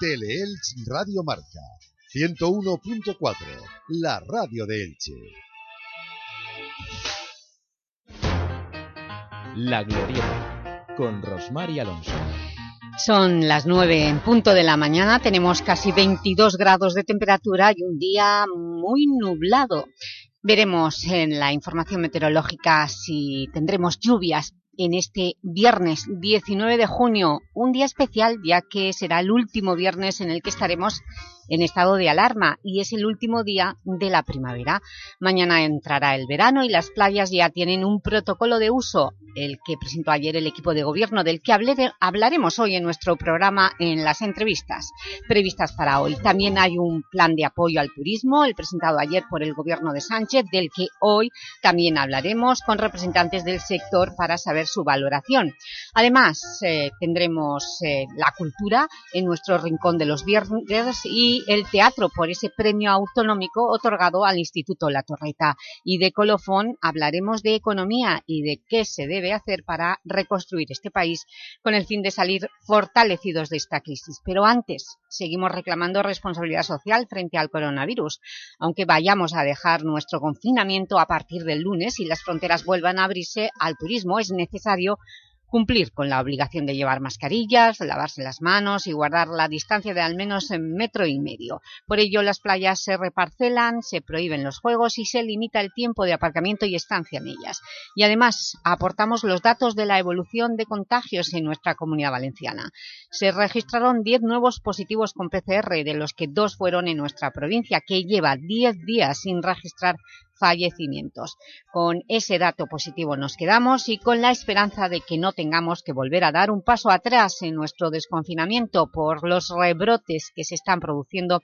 Teleelch Radio Marca 101.4, la radio de Elche. La Glorieta, con Rosmar Alonso. Son las 9 en punto de la mañana, tenemos casi 22 grados de temperatura y un día muy nublado. Veremos en la información meteorológica si tendremos lluvias en este viernes 19 de junio, un día especial ya que será el último viernes en el que estaremos en estado de alarma y es el último día de la primavera. Mañana entrará el verano y las playas ya tienen un protocolo de uso, el que presentó ayer el equipo de gobierno, del que hablaremos hoy en nuestro programa en las entrevistas previstas para hoy. También hay un plan de apoyo al turismo, el presentado ayer por el gobierno de Sánchez, del que hoy también hablaremos con representantes del sector para saber su valoración. Además, eh, tendremos eh, la cultura en nuestro rincón de los viernes y el teatro por ese premio autonómico otorgado al Instituto La Torreta. Y de colofón hablaremos de economía y de qué se debe hacer para reconstruir este país con el fin de salir fortalecidos de esta crisis. Pero antes, seguimos reclamando responsabilidad social frente al coronavirus. Aunque vayamos a dejar nuestro confinamiento a partir del lunes y las fronteras vuelvan a abrirse al turismo, es necesario cumplir con la obligación de llevar mascarillas, lavarse las manos y guardar la distancia de al menos metro y medio. Por ello, las playas se reparcelan, se prohíben los juegos y se limita el tiempo de aparcamiento y estancia en ellas. Y además, aportamos los datos de la evolución de contagios en nuestra Comunidad Valenciana. Se registraron 10 nuevos positivos con PCR, de los que dos fueron en nuestra provincia, que lleva 10 días sin registrar fallecimientos. Con ese dato positivo nos quedamos y con la esperanza de que no tengamos que volver a dar un paso atrás en nuestro desconfinamiento por los rebrotes que se están produciendo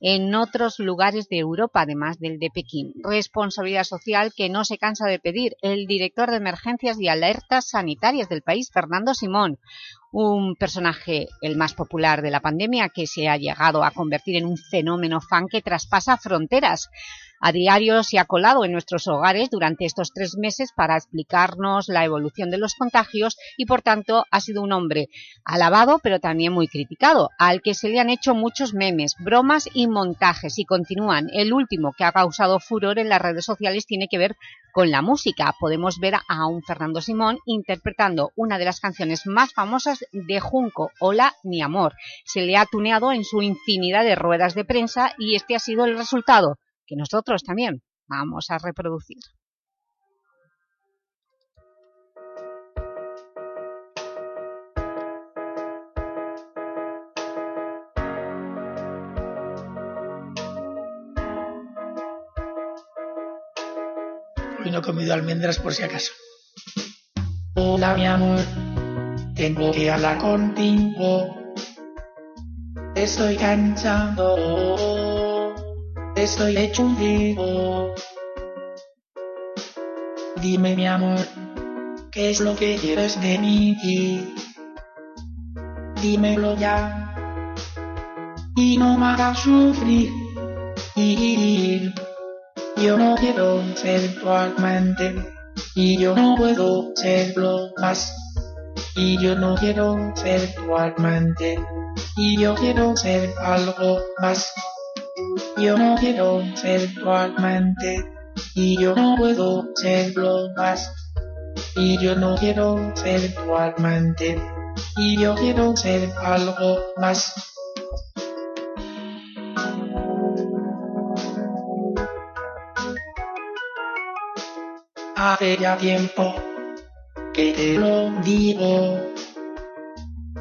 en otros lugares de Europa, además del de Pekín. Responsabilidad social que no se cansa de pedir el director de emergencias y alertas sanitarias del país, Fernando Simón, un personaje el más popular de la pandemia que se ha llegado a convertir en un fenómeno fan que traspasa fronteras. A diario se ha colado en nuestros hogares durante estos tres meses para explicarnos la evolución de los contagios y, por tanto, ha sido un hombre alabado, pero también muy criticado, al que se le han hecho muchos memes, bromas y montajes, y continúan. El último que ha causado furor en las redes sociales tiene que ver con la música. Podemos ver a un Fernando Simón interpretando una de las canciones más famosas de Junco, Hola, mi amor. Se le ha tuneado en su infinidad de ruedas de prensa y este ha sido el resultado que nosotros también vamos a reproducir. Hoy no he comido almendras por si acaso. Hola mi amor, tengo que hablar contigo. Estoy cansado Estoy hecho un vivo. Dime mi amor, ¿qué es lo que quieres de mí? Dímelo ya. Y no me hagas sufrir. Yo no quiero ser tu amante. Y yo no puedo serlo más. Y yo no quiero ser tu amante. Y yo quiero ser algo más. Yo no quiero ser tu amante y yo no puedo serlo más. Y yo no quiero ser tu amante y yo quiero ser algo más. Hace ya tiempo que te lo digo,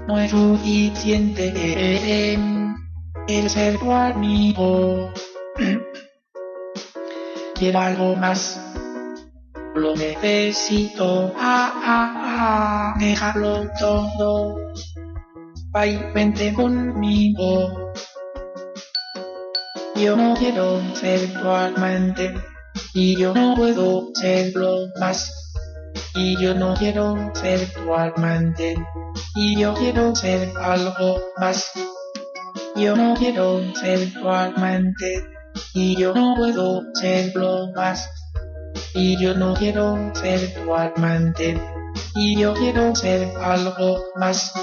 no es suficiente que el ser tu amigo. Quiero algo más, lo necesito, ah, ah, ah, déjalo todo, Vai, vente conmigo. Yo no quiero ser tu amante, y yo no puedo serlo más. Y yo no quiero ser tu amante, y yo quiero ser algo más. Yo no quiero ser tu amante y yo no puedo serlo más. Y yo no quiero ser tu amante y yo quiero ser algo más.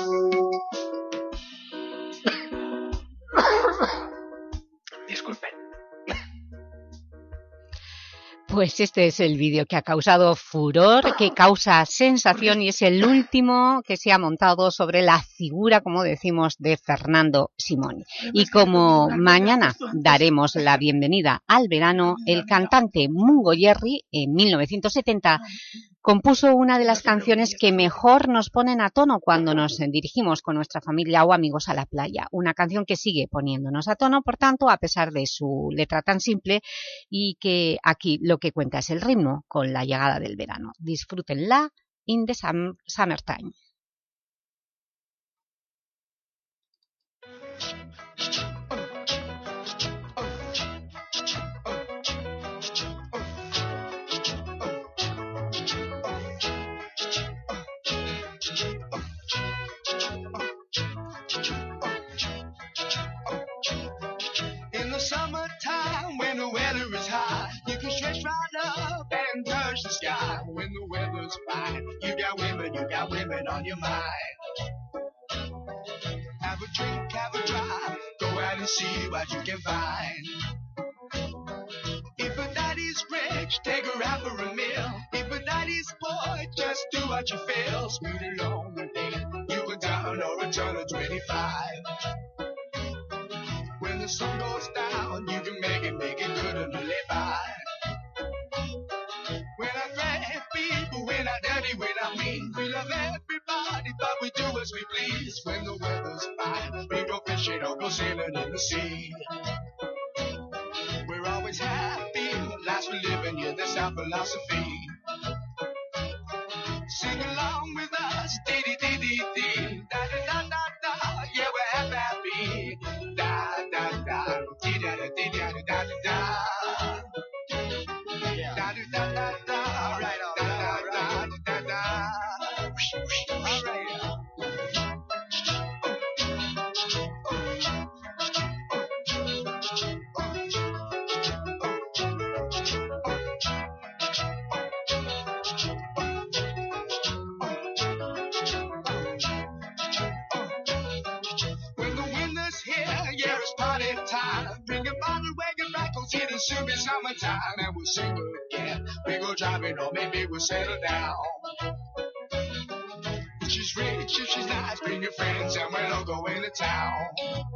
Pues este es el vídeo que ha causado furor, que causa sensación y es el último que se ha montado sobre la figura, como decimos, de Fernando Simón. Y como mañana daremos la bienvenida al verano, el cantante Mungo Jerry, en 1970, compuso una de las canciones que mejor nos ponen a tono cuando nos dirigimos con nuestra familia o amigos a la playa. Una canción que sigue poniéndonos a tono, por tanto, a pesar de su letra tan simple y que aquí lo que cuenta es el ritmo con la llegada del verano. Disfrútenla in the summertime. The weather's fine. You got women, you got women on your mind. Have a drink, have a drive, go out and see what you can find. If a daddy's rich, take her out for a meal. If a daddy's poor, just do what you feel. Speed along the lane, you go down or return to 25. When the sun goes down, you can everybody, but we do as we please. When the weather's fine, we go fishing or go sailing in the sea. We're always happy, lives we live in, yeah, that's our philosophy. Sing along with us, dee, summertime and we'll sing again. We go driving or maybe we'll settle down. She's rich, if she's nice, bring your friends and we'll all go into town.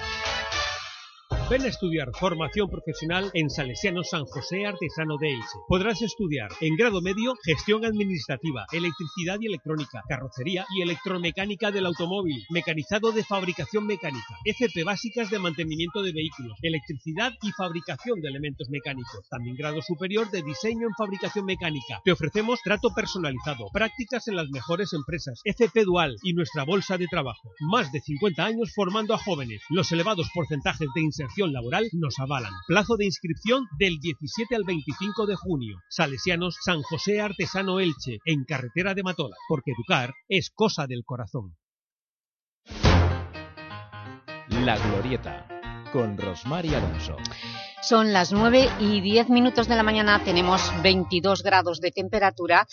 Ven a estudiar formación profesional en Salesiano San José Artesano de Elche. Podrás estudiar en grado medio gestión administrativa, electricidad y electrónica, carrocería y electromecánica del automóvil, mecanizado de fabricación mecánica, FP básicas de mantenimiento de vehículos, electricidad y fabricación de elementos mecánicos. También grado superior de diseño en fabricación mecánica. Te ofrecemos trato personalizado, prácticas en las mejores empresas, FP dual y nuestra bolsa de trabajo. Más de 50 años formando a jóvenes. Los elevados porcentajes de inserción laboral nos avalan. Plazo de inscripción del 17 al 25 de junio. Salesianos San José Artesano Elche, en carretera de Matola, porque educar es cosa del corazón. La Glorieta, con Rosmar Alonso. Son las 9 y 10 minutos de la mañana, tenemos 22 grados de temperatura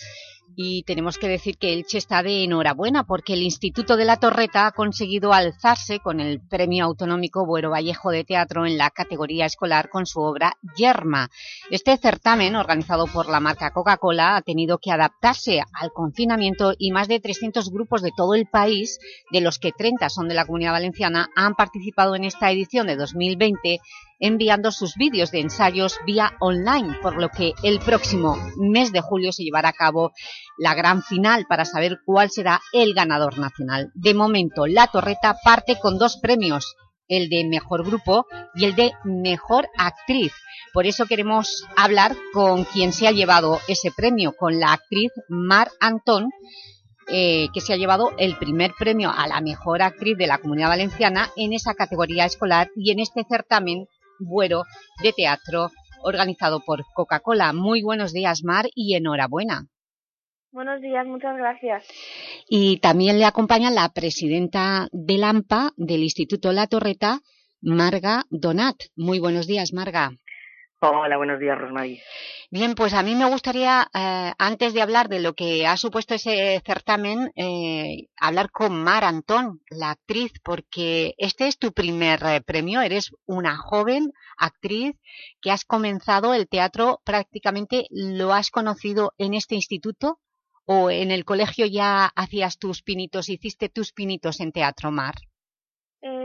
y tenemos que decir que Elche está de enhorabuena porque el Instituto de la Torreta ha conseguido alzarse con el Premio Autonómico Buero Vallejo de Teatro en la categoría escolar con su obra Yerma. Este certamen, organizado por la marca Coca-Cola, ha tenido que adaptarse al confinamiento y más de 300 grupos de todo el país, de los que 30 son de la Comunidad Valenciana, han participado en esta edición de 2020 enviando sus vídeos de ensayos vía online, por lo que el próximo mes de julio se llevará a cabo la gran final para saber cuál será el ganador nacional. De momento, La Torreta parte con dos premios, el de Mejor Grupo y el de Mejor Actriz. Por eso queremos hablar con quien se ha llevado ese premio, con la actriz Mar Antón, eh, que se ha llevado el primer premio a la mejor actriz de la Comunidad Valenciana en esa categoría escolar y en este certamen Buero de Teatro organizado por Coca-Cola. Muy buenos días, Mar, y enhorabuena. Buenos días, muchas gracias. Y también le acompaña la presidenta del AMPA del Instituto La Torreta, Marga Donat. Muy buenos días, Marga. Hola, buenos días, Rosmarie. Bien, pues a mí me gustaría, eh, antes de hablar de lo que ha supuesto ese certamen, eh, hablar con Mar Antón, la actriz, porque este es tu primer eh, premio, eres una joven actriz que has comenzado el teatro, prácticamente lo has conocido en este instituto o en el colegio ya hacías tus pinitos, hiciste tus pinitos en Teatro Mar.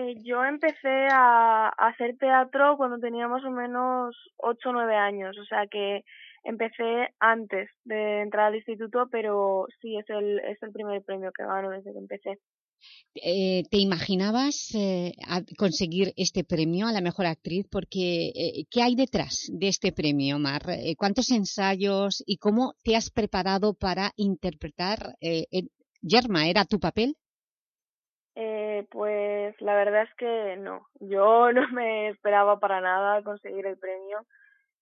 Eh, yo empecé a, hacer teatro cuando tenía más o menos 8 o 9 años, o sea que empecé antes de entrar al instituto, pero sí es el, es el primer premio que gano desde que empecé. Eh, ¿Te imaginabas eh, conseguir este premio a la mejor actriz? Porque, eh, ¿qué hay detrás de este premio, Mar? ¿Cuántos ensayos y cómo te has preparado para interpretar? Yerma, ¿era tu papel? Eh, pues la verdad es que no. Yo no me esperaba para nada conseguir el premio.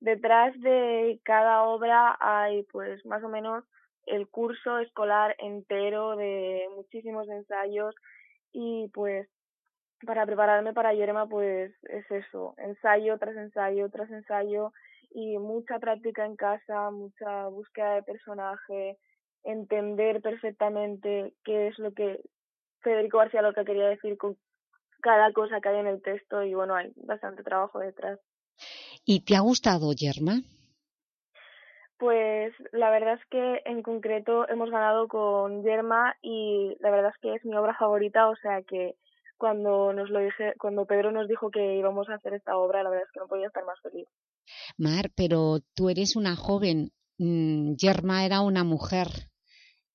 Detrás de cada obra hay pues más o menos el curso escolar entero de muchísimos ensayos y pues para prepararme para Yerma pues es eso, ensayo tras ensayo tras ensayo y mucha práctica en casa, mucha búsqueda de personaje, entender perfectamente qué es lo que Federico García lo que quería decir con cada cosa que hay en el texto y bueno, hay bastante trabajo detrás. ¿Y te ha gustado Yerma? Pues la verdad es que en concreto hemos ganado con Yerma y la verdad es que es mi obra favorita, o sea que cuando nos lo dije, cuando Pedro nos dijo que íbamos a hacer esta obra, la verdad es que no podía estar más feliz. Mar, pero tú eres una joven, mm, Yerma era una mujer.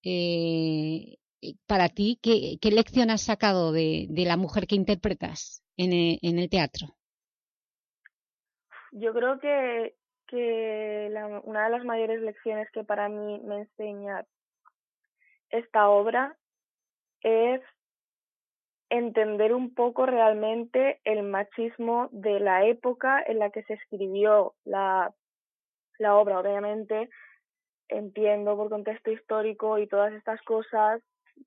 Eh, para ti, ¿qué, ¿qué, lección has sacado de, la mujer que interpretas en el, en el teatro? Yo creo que, la, una de las mayores lecciones que para mí me enseña esta obra es entender un poco realmente el machismo de la época en la que se escribió la obra. Obviamente entiendo por contexto histórico y todas estas cosas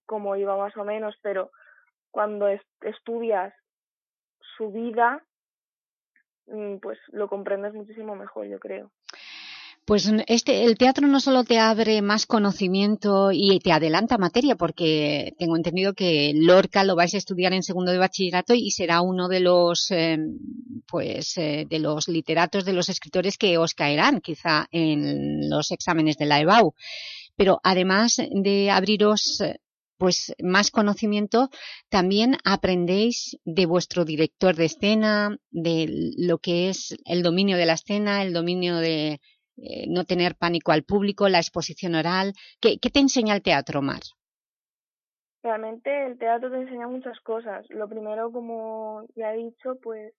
como iba más o menos, pero cuando estudias su vida, mm, pues lo comprendes muchísimo mejor, yo creo. Pues este, el teatro no solo te abre más conocimiento y te adelanta materia, porque tengo entendido que Lorca lo vais a estudiar en segundo de bachillerato y será uno de los, eh, pues, eh, de los literatos, de los escritores que os caerán quizá en los exámenes de la EBAU. Pero además de abriros pues más conocimiento, también aprendéis de vuestro director de escena, de lo que es el dominio de la escena, el dominio de eh, no tener pánico al público, la exposición oral. ¿Qué, ¿Qué, te enseña el teatro, Mar? Realmente el teatro te enseña muchas cosas. Lo primero, como ya he dicho, pues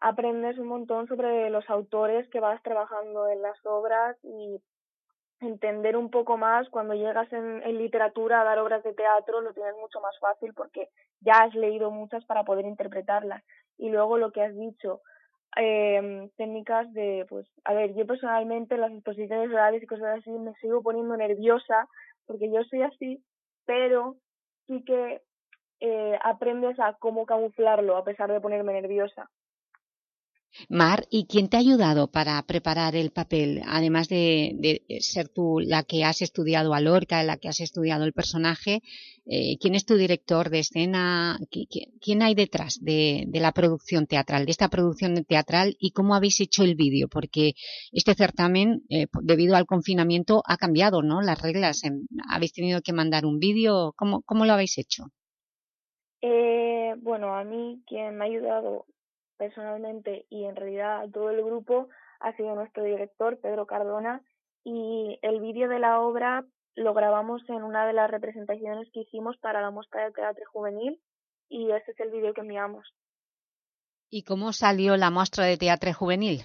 aprendes un montón sobre los autores que vas trabajando en las obras y entender un poco más cuando llegas en, literatura a dar obras de teatro lo tienes mucho más fácil porque ya has leído muchas para poder interpretarlas. Y luego lo que has dicho eh, técnicas de pues a ver yo personalmente en las exposiciones orales y cosas así me sigo poniendo nerviosa porque yo soy así pero sí que eh, aprendes a cómo camuflarlo a pesar de ponerme nerviosa Mar, ¿y quién te ha ayudado para preparar el papel? Además de, ser tú la que has estudiado a Lorca, la que has estudiado el personaje, eh, ¿quién es tu director de escena? ¿Quién hay detrás de, la producción teatral, de esta producción teatral y cómo habéis hecho el vídeo? Porque este certamen, eh, debido al confinamiento, ha cambiado ¿no? las reglas. ¿Habéis tenido que mandar un vídeo? ¿Cómo, ¿Cómo lo habéis hecho? Eh, bueno, a mí quien me ha ayudado personalmente y en realidad todo el grupo ha sido nuestro director, Pedro Cardona, y el vídeo de la obra lo grabamos en una de las representaciones que hicimos para la muestra de teatro juvenil y este es el vídeo que enviamos. ¿Y cómo salió la muestra de teatro juvenil?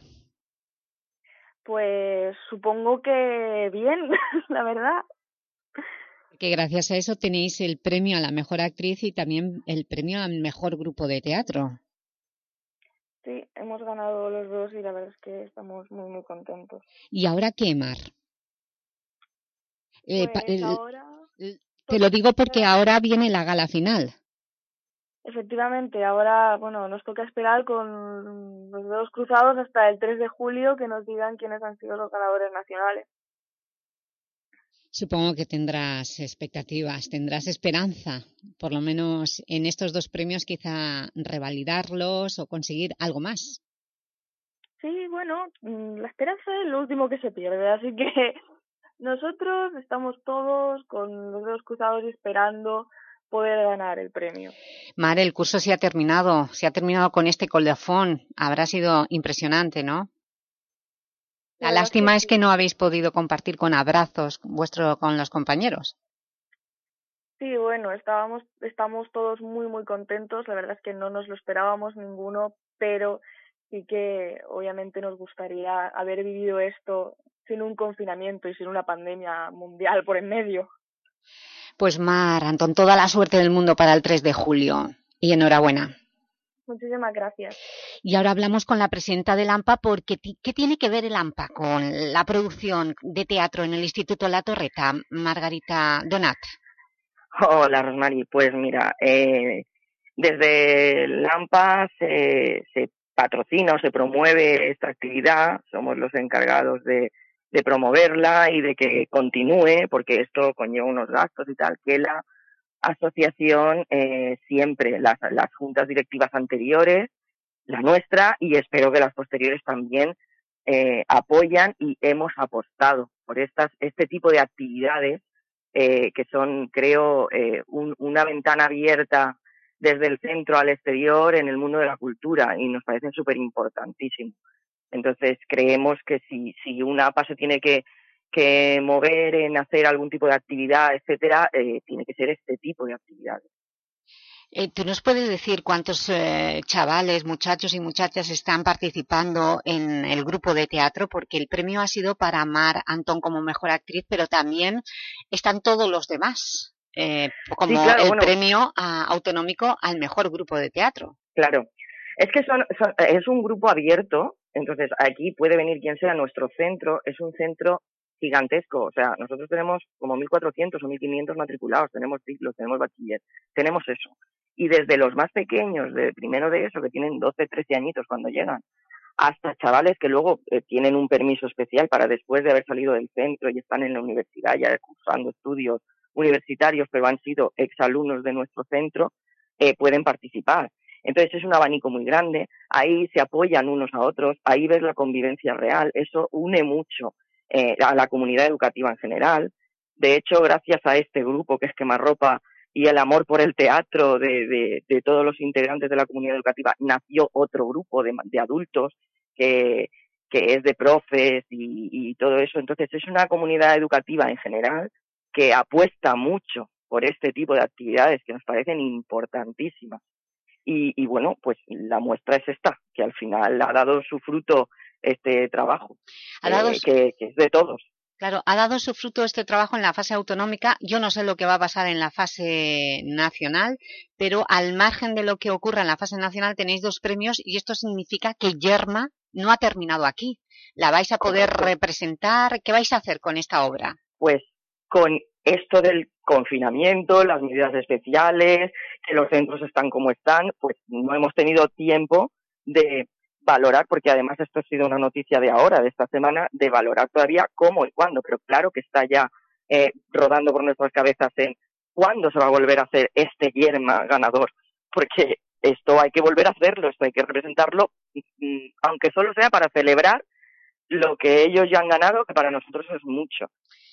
Pues supongo que bien, la verdad. Que gracias a eso tenéis el premio a la mejor actriz y también el premio al mejor grupo de teatro. Sí, hemos ganado los dos y la verdad es que estamos muy, muy contentos. ¿Y ahora qué, Mar? Eh, pues ahora... Te lo digo porque ahora viene la gala final. Efectivamente, ahora, bueno, nos toca esperar con los dedos cruzados hasta el 3 de julio que nos digan quiénes han sido los ganadores nacionales. Supongo que tendrás expectativas, tendrás esperanza, por lo menos en estos dos premios quizá revalidarlos o conseguir algo más. Sí, bueno, mm, la esperanza es lo último que se pierde, así que nosotros estamos todos con los dedos cruzados esperando poder ganar el premio. Mar, el curso se ha terminado, se ha terminado con este colofón, habrá sido impresionante, ¿no? La lástima es que no habéis podido compartir con abrazos vuestro con los compañeros. Sí, bueno, estábamos, estamos todos muy, muy contentos. La verdad es que no nos lo esperábamos ninguno, pero sí que obviamente nos gustaría haber vivido esto sin un confinamiento y sin una pandemia mundial por en medio. Pues Mar, Antón, toda la suerte del mundo para el 3 de julio y enhorabuena. Muchísimas gracias. Y ahora hablamos con la presidenta del AMPA porque ¿qué tiene que ver el AMPA con la producción de teatro en el Instituto La Torreta? Margarita Donat. Hola, Rosmary. Pues mira, eh, desde el AMPA se, se patrocina o se promueve esta actividad. Somos los encargados de, de promoverla y de que continúe, porque esto conlleva unos gastos y tal, que la asociación eh, siempre, las, juntas directivas anteriores, la nuestra y espero que las posteriores también eh, apoyan y hemos apostado por estas, este tipo de actividades eh, que son, creo, eh, una ventana abierta desde el centro al exterior en el mundo de la cultura y nos parecen súper importantísimos. Entonces creemos que si, si una APA se tiene que que mover en hacer algún tipo de actividad, etcétera, eh, tiene que ser este tipo de actividades. Eh, ¿Tú nos puedes decir cuántos eh, chavales, muchachos y muchachas están participando en el grupo de teatro? Porque el premio ha sido para Mar Antón como mejor actriz, pero también están todos los demás, como el premio autonómico al mejor grupo de teatro. Claro, es que son, es un grupo abierto, entonces aquí puede venir quien sea. Nuestro centro es un centro gigantesco. O sea, nosotros tenemos como 1.400 o 1.500 matriculados, tenemos ciclos, tenemos bachiller, tenemos eso. Y desde los más pequeños, de primero de eso, que tienen 12, 13 añitos cuando llegan, hasta chavales que luego eh, tienen un permiso especial para después de haber salido del centro y están en la universidad ya cursando estudios universitarios, pero han sido exalumnos de nuestro centro, eh, pueden participar. Entonces es un abanico muy grande, ahí se apoyan unos a otros, ahí ves la convivencia real, eso une mucho eh, a la comunidad educativa en general. De hecho, gracias a este grupo que es Quemarropa y el amor por el teatro de, de, todos los integrantes de la comunidad educativa, nació otro grupo de, adultos que, que es de profes y, y todo eso. Entonces, es una comunidad educativa en general que apuesta mucho por este tipo de actividades que nos parecen importantísimas. Y, y, bueno, pues la muestra es esta, que al final ha dado su fruto este trabajo, eh, que, es de todos. Claro, ha dado su fruto este trabajo en la fase autonómica. Yo no sé lo que va a pasar en la fase nacional, pero al margen de lo que ocurra en la fase nacional tenéis dos premios y esto significa que Yerma no ha terminado aquí. ¿La vais a poder representar? ¿Qué vais a hacer con esta obra? Pues con esto del confinamiento, las medidas especiales, que los centros están como están, pues no hemos tenido tiempo de valorar, porque además esto ha sido una noticia de ahora, de esta semana, de valorar todavía cómo y cuándo, pero claro que está ya eh, rodando por nuestras cabezas en cuándo se va a volver a hacer este Yerma ganador, porque esto hay que volver a hacerlo, esto hay que representarlo, mm, aunque solo sea para celebrar lo que ellos ya han ganado, que para nosotros es mucho.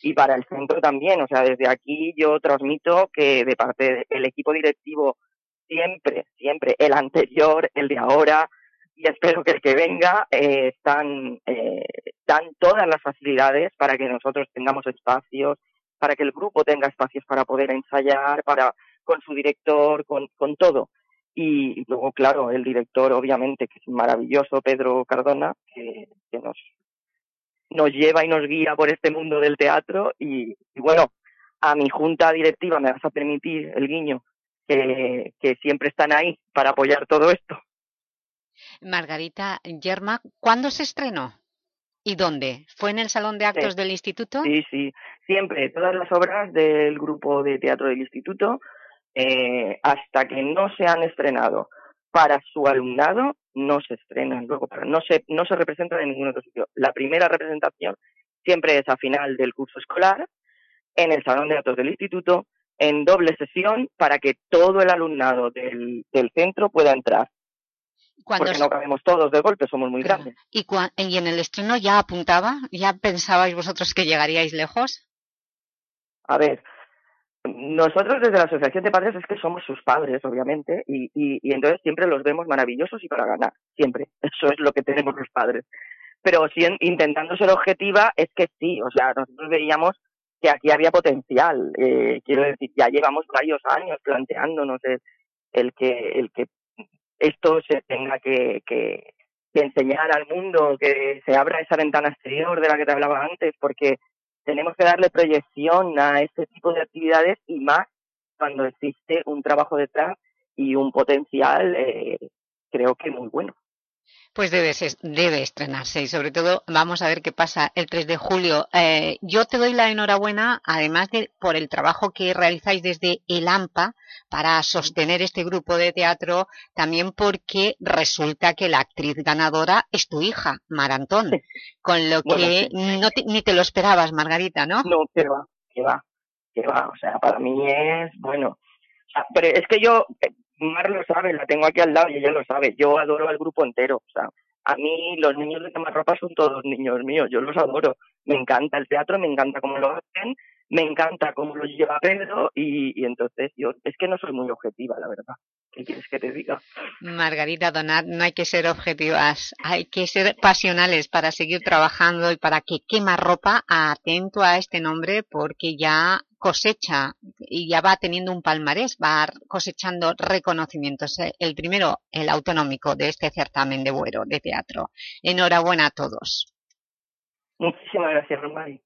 Y para el centro también, o sea, desde aquí yo transmito que de parte del equipo directivo siempre, siempre, el anterior, el de ahora, y espero que el que venga, eh, están, eh, dan todas las facilidades para que nosotros tengamos espacios, para que el grupo tenga espacios para poder ensayar, para con su director, con, con todo. Y, luego, claro, el director, obviamente, que es maravilloso, Pedro Cardona, que, nos, nos lleva y nos guía por este mundo del teatro. Y, bueno, a mi junta directiva me vas a permitir el guiño, que, que siempre están ahí para apoyar todo esto. Margarita Yerma, ¿cuándo se estrenó? ¿Y dónde? ¿Fue en el Salón de Actos del Instituto? Sí, sí, siempre, todas las obras del grupo de teatro del Instituto, eh, hasta que no se han estrenado para su alumnado, no se estrenan luego, para, no, se, no se representan en ningún otro sitio. La primera representación siempre es a final del curso escolar, en el Salón de Actos del Instituto, en doble sesión, para que todo el alumnado del centro pueda entrar porque no cabemos todos de golpe, somos muy grandes. ¿Y, ¿Y en el estreno ya apuntaba? ¿Ya pensabais vosotros que llegaríais lejos? A ver, nosotros desde la Asociación de Padres es que somos sus padres, obviamente, y, y, entonces siempre los vemos maravillosos y para ganar, siempre. Eso es lo que tenemos los padres. Pero si intentando ser objetiva, es que sí, o sea, nosotros veíamos que aquí había potencial. Eh, quiero decir, ya llevamos varios años planteándonos el, el que el que esto se tenga que, que, enseñar al mundo, que se abra esa ventana exterior de la que te hablaba antes, porque tenemos que darle proyección a este tipo de actividades y más cuando existe un trabajo detrás y un potencial, eh, creo que muy bueno. Pues debe, debe estrenarse y sobre todo vamos a ver qué pasa el 3 de julio. Eh, yo te doy la enhorabuena, además de por el trabajo que realizáis desde el AMPA para sostener este grupo de teatro, también porque resulta que la actriz ganadora es tu hija, Marantón, con lo que no ni te lo esperabas, Margarita, ¿no? No, que va, que va, que va. O sea, para mí es, bueno, pero es que yo, Mar lo sabe, la tengo aquí al lado y ella lo sabe. Yo adoro al grupo entero. O sea, a mí los niños de ropa son todos niños míos. Yo los adoro. Me encanta el teatro, me encanta cómo lo hacen, me encanta cómo lo lleva Pedro y, y entonces yo es que no soy muy objetiva, la verdad. ¿Qué quieres que te diga? Margarita Donat, no hay que ser objetivas, hay que ser pasionales para seguir trabajando y para que quema ropa atento a este nombre porque ya cosecha y ya va teniendo un palmarés, va cosechando reconocimientos. Eh, el primero, el autonómico de este certamen de Buero de teatro. Enhorabuena a todos. Muchísimas gracias, Romari.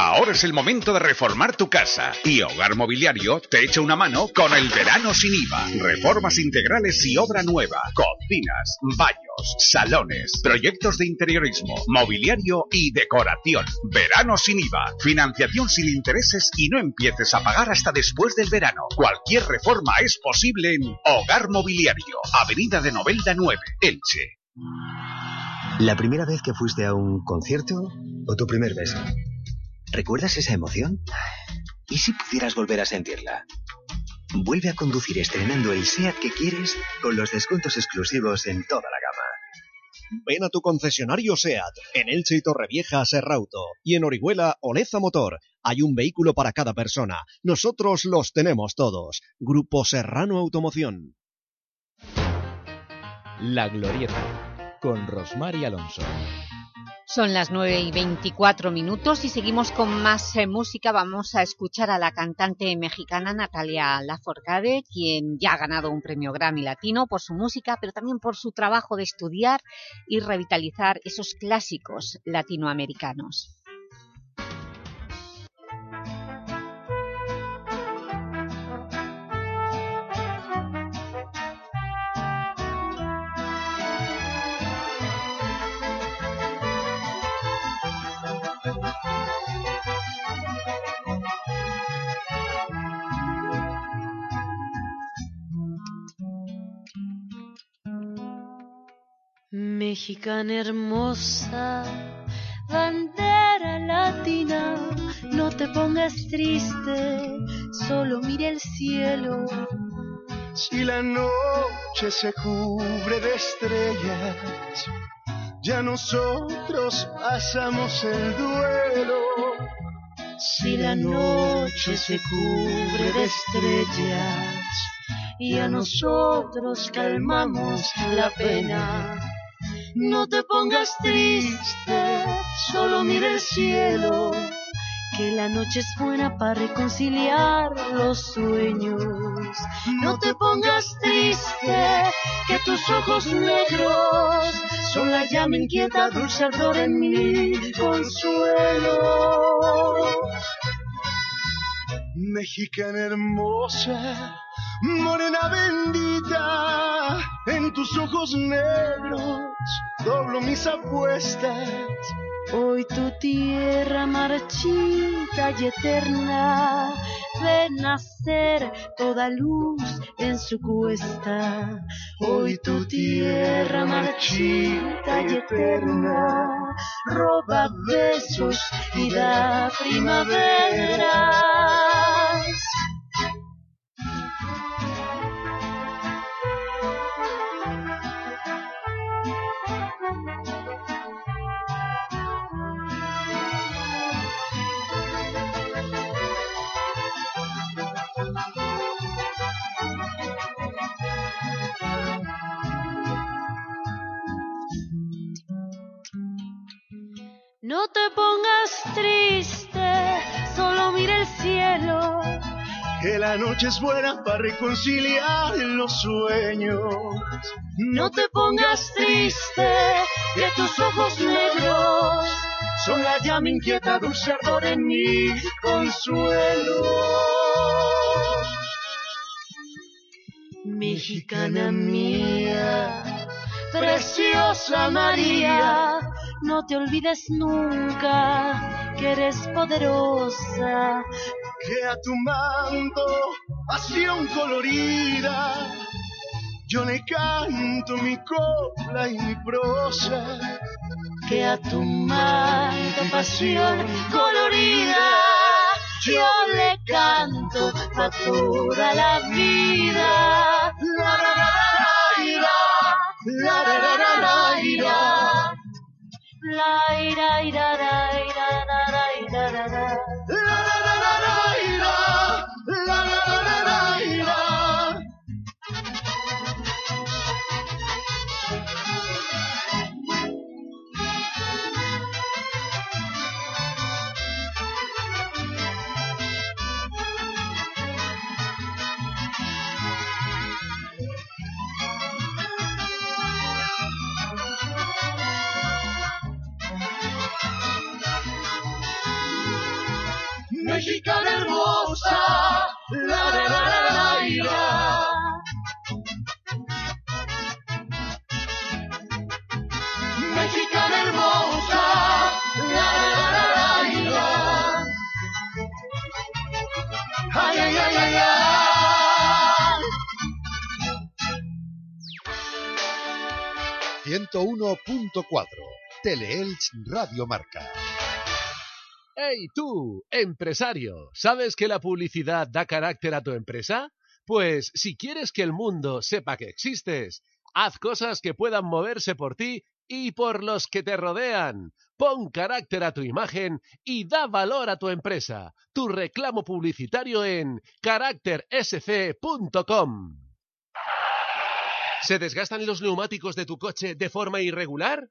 Ahora es el momento de reformar tu casa y Hogar Mobiliario te echa una mano con el verano sin IVA. Reformas integrales y obra nueva, cocinas, baños, salones, proyectos de interiorismo, mobiliario y decoración. Verano sin IVA, financiación sin intereses y no empieces a pagar hasta después del verano. Cualquier reforma es posible en Hogar Mobiliario, Avenida de Novelda 9, Elche. ¿La primera vez que fuiste a un concierto o tu primer beso? ¿Recuerdas esa emoción? ¿Y si pudieras volver a sentirla? Vuelve a conducir estrenando el SEAT que quieres con los descuentos exclusivos en toda la gama. Ven a tu concesionario SEAT, en Elche y Torrevieja, Serrauto, y en Orihuela, Oleza Motor. Hay un vehículo para cada persona. Nosotros los tenemos todos. Grupo Serrano Automoción. La Glorieta, con Rosmar y Alonso. Son las 9 y 24 minutos y seguimos con más eh, música. Vamos a escuchar a la cantante mexicana Natalia Laforcade, quien ya ha ganado un premio Grammy Latino por su música, pero también por su trabajo de estudiar y revitalizar esos clásicos latinoamericanos. Mexicana hermosa, bandera latina, no te pongas triste, solo mire el cielo. Si la noche se cubre de estrellas, ya nosotros pasamos el duelo. Si la noche se cubre de estrellas, y a nosotros calmamos la pena. No te pongas triste, solo mira el cielo, que la noche es buena para reconciliar los sueños. No te pongas triste, que tus ojos negros son la llama inquieta, dulce ardor en mi consuelo. Mexicana hermosa morena bendita, en tus ojos negros doblo mis apuestas. Hoy tu tierra marchita y eterna ve nacer toda luz en su cuesta. Hoy tu tierra marchita y eterna roba besos y da primaveras. No te pongas triste, solo mira el cielo. Que la noche es buena para reconciliar los sueños. No te pongas triste, que tus ojos negros son la llama inquieta, dulce ardor en mi consuelo. Mexicana mía, preciosa María no te olvides nunca que eres poderosa. Que a tu mando, pasión colorida, yo le canto mi copla y mi prosa. Que a tu mando, pasión colorida, yo le canto pa' toda la vida. La, la ira ira ra ira ra ra ira Mexicana hermosa, la la la la la. Mexicana hermosa, la la la la la. Ay ay ay ay ay. 101.4 Teleelch Radio Marca. ¡Hey tú, empresario! ¿Sabes que la publicidad da carácter a tu empresa? Pues si quieres que el mundo sepa que existes, haz cosas que puedan moverse por ti y por los que te rodean. Pon carácter a tu imagen y da valor a tu empresa. Tu reclamo publicitario en caráctersc.com. ¿Se desgastan los neumáticos de tu coche de forma irregular?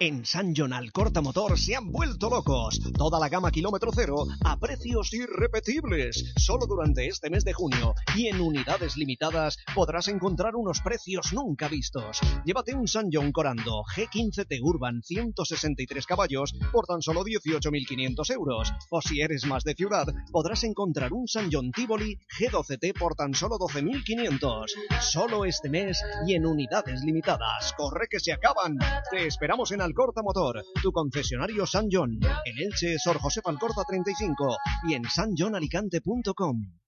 En San John Alcorta Motor se han vuelto locos. Toda la gama kilómetro cero a precios irrepetibles. Solo durante este mes de junio y en unidades limitadas podrás encontrar unos precios nunca vistos. Llévate un San John Corando G15T Urban 163 caballos por tan solo 18.500 euros. O si eres más de ciudad, podrás encontrar un San John Tivoli G12T por tan solo 12.500. Solo este mes y en unidades limitadas. Corre que se acaban. Te esperamos en Alcorta Motor, tu concesionario San John, en Elche, Sor José Alcorta 35 y en sanjohnalicante.com.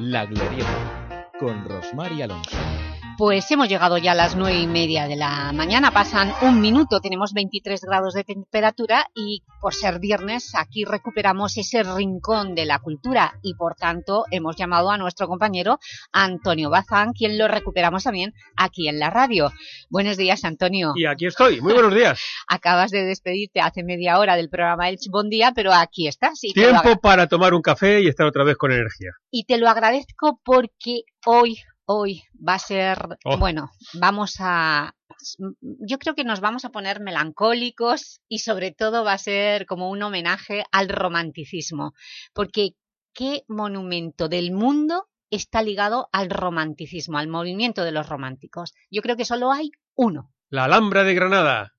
La Glorieta, con Rosmar y Alonso. Pues hemos llegado ya a las nueve y media de la mañana, pasan un minuto, tenemos 23 grados de temperatura y por ser viernes aquí recuperamos ese rincón de la cultura y por tanto hemos llamado a nuestro compañero Antonio Bazán, quien lo recuperamos también aquí en la radio. Buenos días, Antonio. Y aquí estoy, muy buenos días. Acabas de despedirte hace media hora del programa El Bon Día, pero aquí estás. Y Tiempo para tomar un café y estar otra vez con energía. Y te lo agradezco porque hoy hoy va a ser, Oh. bueno, vamos a, yo creo que nos vamos a poner melancólicos y sobre todo va a ser como un homenaje al romanticismo, porque qué monumento del mundo está ligado al romanticismo, al movimiento de los románticos. Yo creo que solo hay uno. La Alhambra de Granada.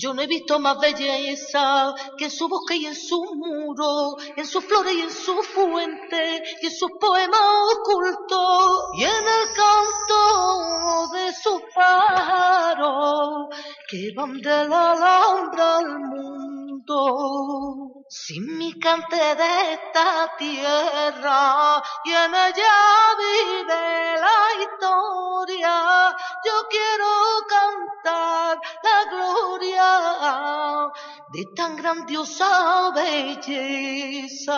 Yo no he visto más belleza que en su bosque y en su muro, en sus flores y en su fuente, y en sus poemas ocultos, y en el canto de sus pájaros que van de la Alhambra al mundo. Sin mi cante de esta tierra, y en ella vive la historia, yo quiero cantar la gloria de tan grandiosa belleza.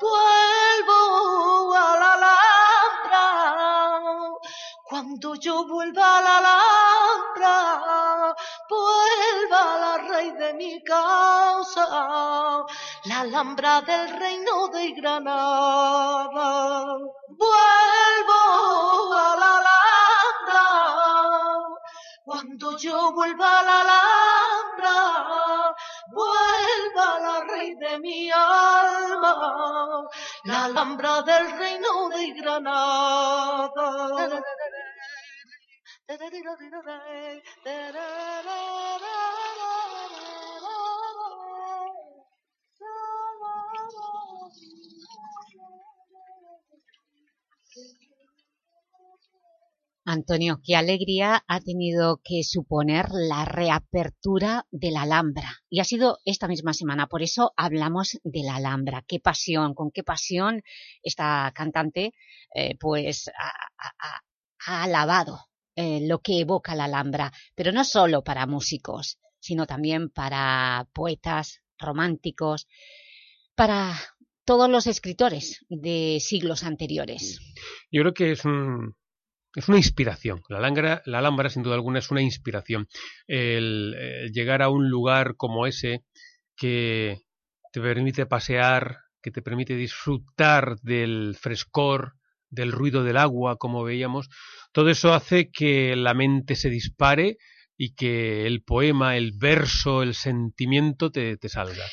Vuelvo a la Alhambra, cuando yo vuelva a la Alhambra, vuelva la raíz de mi casa, la Alhambra del reino de Granada. Vuelvo a la Alhambra, cuando yo vuelva a la Alhambra, vuelva la rey de mi alma, la Alhambra del reino de Granada. Antonio, qué alegría ha tenido que suponer la reapertura de la Alhambra. Y ha sido esta misma semana, por eso hablamos de la Alhambra. Qué pasión, con qué pasión esta cantante eh, pues ha- ha alabado eh, lo que evoca la Alhambra, pero no solo para músicos, sino también para poetas románticos, para todos los escritores de siglos anteriores. Yo creo que es un, es una inspiración. La Alhambra, la Alhambra, sin duda alguna, es una inspiración. El, el llegar a un lugar como ese que te permite pasear, que te permite disfrutar del frescor, del ruido del agua, como veíamos, todo eso hace que la mente se dispare y que el poema, el verso, el sentimiento te, te salga.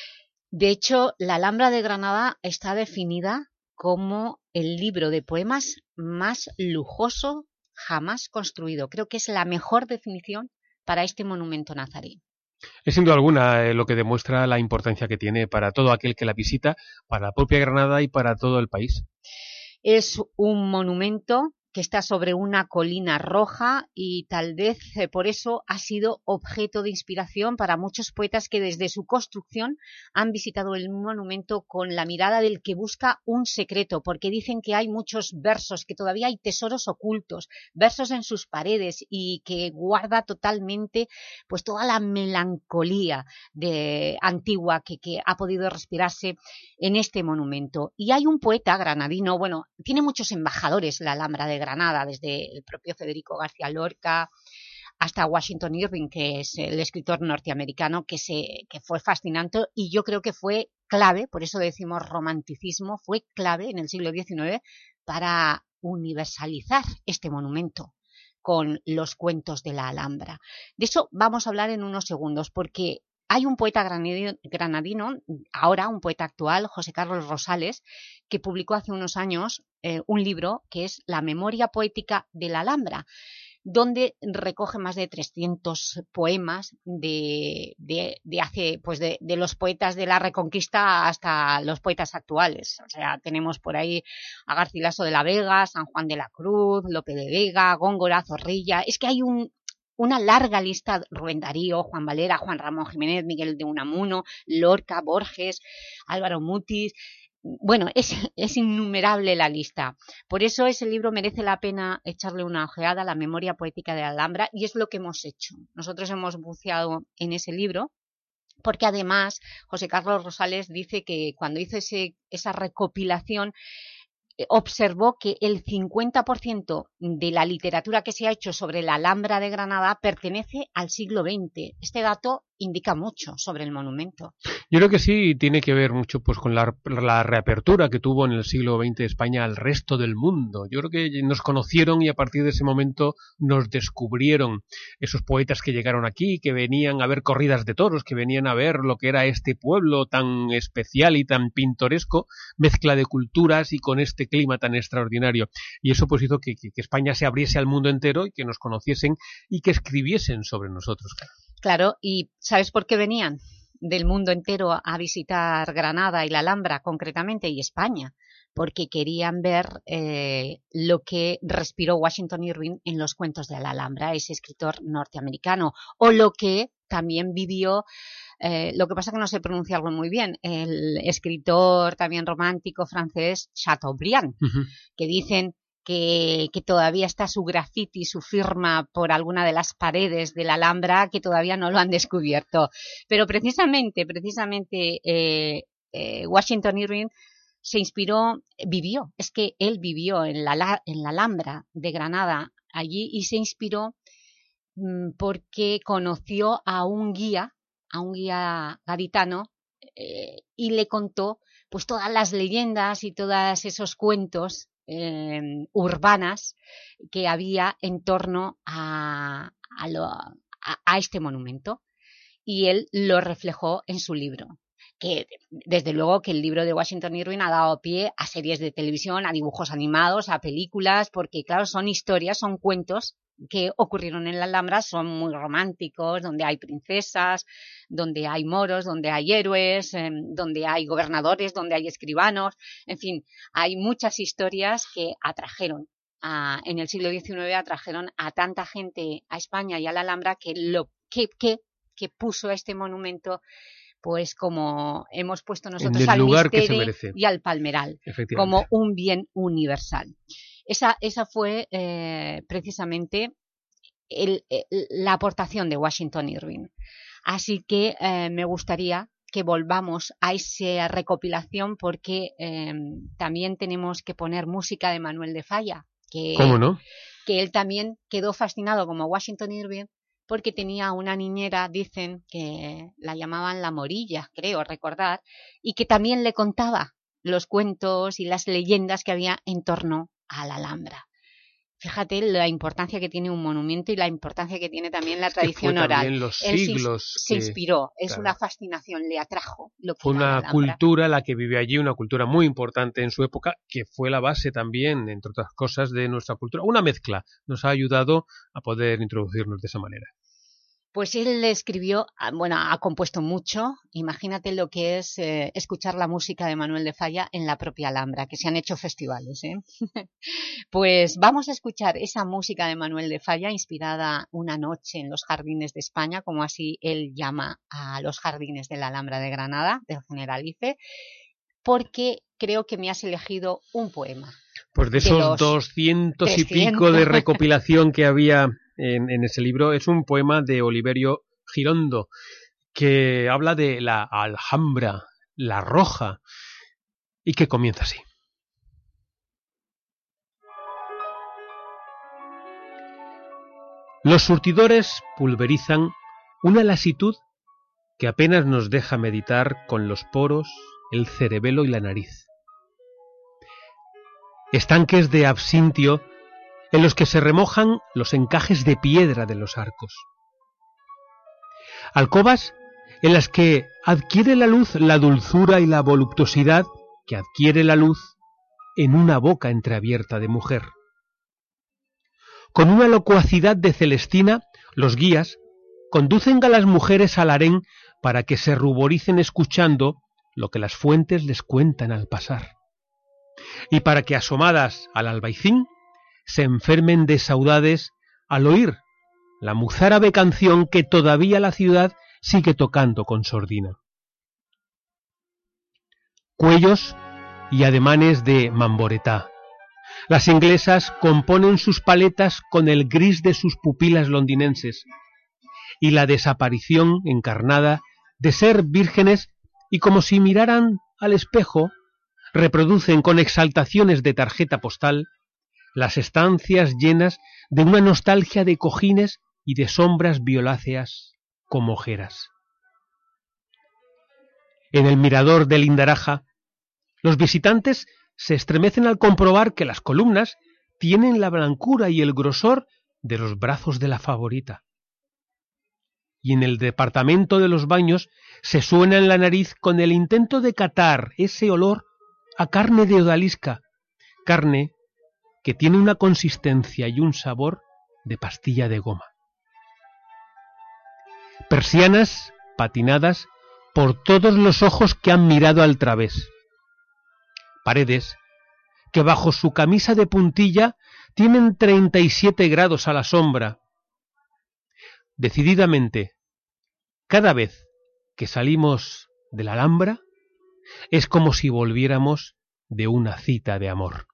De hecho, la Alhambra de Granada está definida como el libro de poemas más lujoso jamás construido. Creo que es la mejor definición para este monumento nazarí. Es sin duda alguna eh, lo que demuestra la importancia que tiene para todo aquel que la visita, para la propia Granada y para todo el país. Es un monumento que está sobre una colina roja y tal vez eh, por eso ha sido objeto de inspiración para muchos poetas que desde su construcción han visitado el monumento con la mirada del que busca un secreto, porque dicen que hay muchos versos, que todavía hay tesoros ocultos, versos en sus paredes y que guarda totalmente pues toda la melancolía de, antigua que, ha podido respirarse en este monumento. Y hay un poeta granadino, bueno, tiene muchos embajadores la Alhambra de desde el propio Federico García Lorca hasta Washington Irving, que es el escritor norteamericano que, se, que fue fascinante y yo creo que fue clave, por eso decimos romanticismo, fue clave en el siglo XIX para universalizar este monumento con los cuentos de la Alhambra. De eso vamos a hablar en unos segundos, porque hay un poeta granadino, ahora un poeta actual, José Carlos Rosales, que publicó hace unos años eh, un libro que es La memoria poética de la Alhambra, donde recoge más de 300 poemas de, hace, pues de, los poetas de la Reconquista hasta los poetas actuales. O sea, tenemos por ahí a Garcilaso de la Vega, San Juan de la Cruz, Lope de Vega, Góngora, Zorrilla... Es que hay un, una larga lista, Rubén Darío, Juan Valera, Juan Ramón Jiménez, Miguel de Unamuno, Lorca, Borges, Álvaro Mutis, bueno, es, innumerable la lista. Por eso ese libro merece la pena echarle una ojeada a la memoria poética de Alhambra y es lo que hemos hecho. Nosotros hemos buceado en ese libro porque además José Carlos Rosales dice que cuando hizo ese, esa recopilación observó que el 50% de la literatura que se ha hecho sobre la Alhambra de Granada pertenece al siglo XX. Este dato indica mucho sobre el monumento. Yo creo que sí tiene que ver mucho pues con la, reapertura que tuvo en el siglo XX España al resto del mundo. Yo creo que nos conocieron y a partir de ese momento nos descubrieron esos poetas que llegaron aquí, que venían a ver corridas de toros, que venían a ver lo que era este pueblo tan especial y tan pintoresco, mezcla de culturas y con este clima tan extraordinario. Y eso pues hizo que, España se abriese al mundo entero y que nos conociesen y que escribiesen sobre nosotros. Claro, y ¿sabes por qué venían? del mundo entero a visitar Granada y la Alhambra concretamente y España, porque querían ver eh, lo que respiró Washington Irving en los cuentos de la Alhambra, ese escritor norteamericano, o lo que también vivió eh, lo que pasa que no se pronuncia algo muy bien, el escritor también romántico francés Chateaubriand, que dicen que, todavía está su graffiti, su firma por alguna de las paredes de la Alhambra que todavía no lo han descubierto. Pero precisamente, precisamente eh, eh, Washington Irving se inspiró, vivió, es que él vivió en la, en la Alhambra de Granada allí y se inspiró mm, porque conoció a un guía, a un guía gaditano eh, y le contó pues todas las leyendas y todos esos cuentos Em, urbanas que había en torno a, a, este monumento y él lo reflejó en su libro que desde luego que el libro de Washington Irving ha dado pie a series de televisión, a dibujos animados, a películas, porque claro, son historias, son cuentos que ocurrieron en la Alhambra son muy románticos, donde hay princesas, donde hay moros, donde hay héroes, em, donde hay gobernadores, donde hay escribanos, en fin, hay muchas historias que atrajeron en el siglo XIX atrajeron a tanta gente a España y a la Alhambra que lo que, que, que puso este monumento pues como hemos puesto nosotros al lugar y al Palmeral, como un bien universal. Esa, esa fue eh, precisamente la aportación de Washington Irving. Así que eh, me gustaría que volvamos a esa recopilación porque eh, también tenemos que poner música de Manuel de Falla. Que, no? Que él también quedó fascinado como Washington Irving porque tenía una niñera, dicen, que la llamaban la Morilla, creo recordar, y que también le contaba los cuentos y las leyendas que había en torno a la Alhambra. Fíjate la importancia que tiene un monumento y la importancia que tiene también la tradición fue oral. también los Él se- siglos se, que- inspiró, es claro. una fascinación, le atrajo lo que Fue la una cultura la que vivió allí, una cultura muy importante en su época, que fue la base también, entre otras cosas, de nuestra cultura. Una mezcla nos ha ayudado a poder introducirnos de esa manera. Pues él le escribió, ah, bueno, ha compuesto mucho. Imagínate lo que es eh, escuchar la música de Manuel de Falla en la propia Alhambra, que se han hecho festivales. ¿eh? pues vamos a escuchar esa música de Manuel de Falla, inspirada una noche en los jardines de España, como así él llama a los jardines de la Alhambra de Granada, del Generalife, porque creo que me has elegido un poema. Pues de esos doscientos y 300. pico de recopilación que había en, ese libro, es un poema de Oliverio Girondo, que habla de la Alhambra, la roja, y que comienza así. Los surtidores pulverizan una lasitud que apenas nos deja meditar con los poros, el cerebelo y la nariz. Estanques de absintio en los que se remojan los encajes de piedra de los arcos. Alcobas en las que adquiere la luz la dulzura y la voluptuosidad que adquiere la luz en una boca entreabierta de mujer. Con una locuacidad de Celestina, los guías conducen a las mujeres al harén para que se ruboricen escuchando lo que las fuentes les cuentan al pasar, y para que asomadas al albaicín se enfermen de saudades al oír la muzárabe canción que todavía la ciudad sigue tocando con sordina. Cuellos y ademanes de mamboretá. Las inglesas componen sus paletas con el gris de sus pupilas londinenses y la desaparición encarnada de ser vírgenes y como si miraran al espejo, reproducen con exaltaciones de tarjeta postal las estancias llenas de una nostalgia de cojines y de sombras violáceas como ojeras. En el mirador del Indaraja, los visitantes se estremecen al comprobar que las columnas tienen la blancura y el grosor de los brazos de la favorita. Y en el departamento de los baños se suena en la nariz con el intento de catar ese olor a carne de odalisca, carne que tiene una consistencia y un sabor de pastilla de goma. Persianas patinadas por todos los ojos que han mirado al través. Paredes que bajo su camisa de puntilla tienen 37 grados a la sombra. Decididamente, cada vez que salimos de la Alhambra, es como si volviéramos de una cita de amor.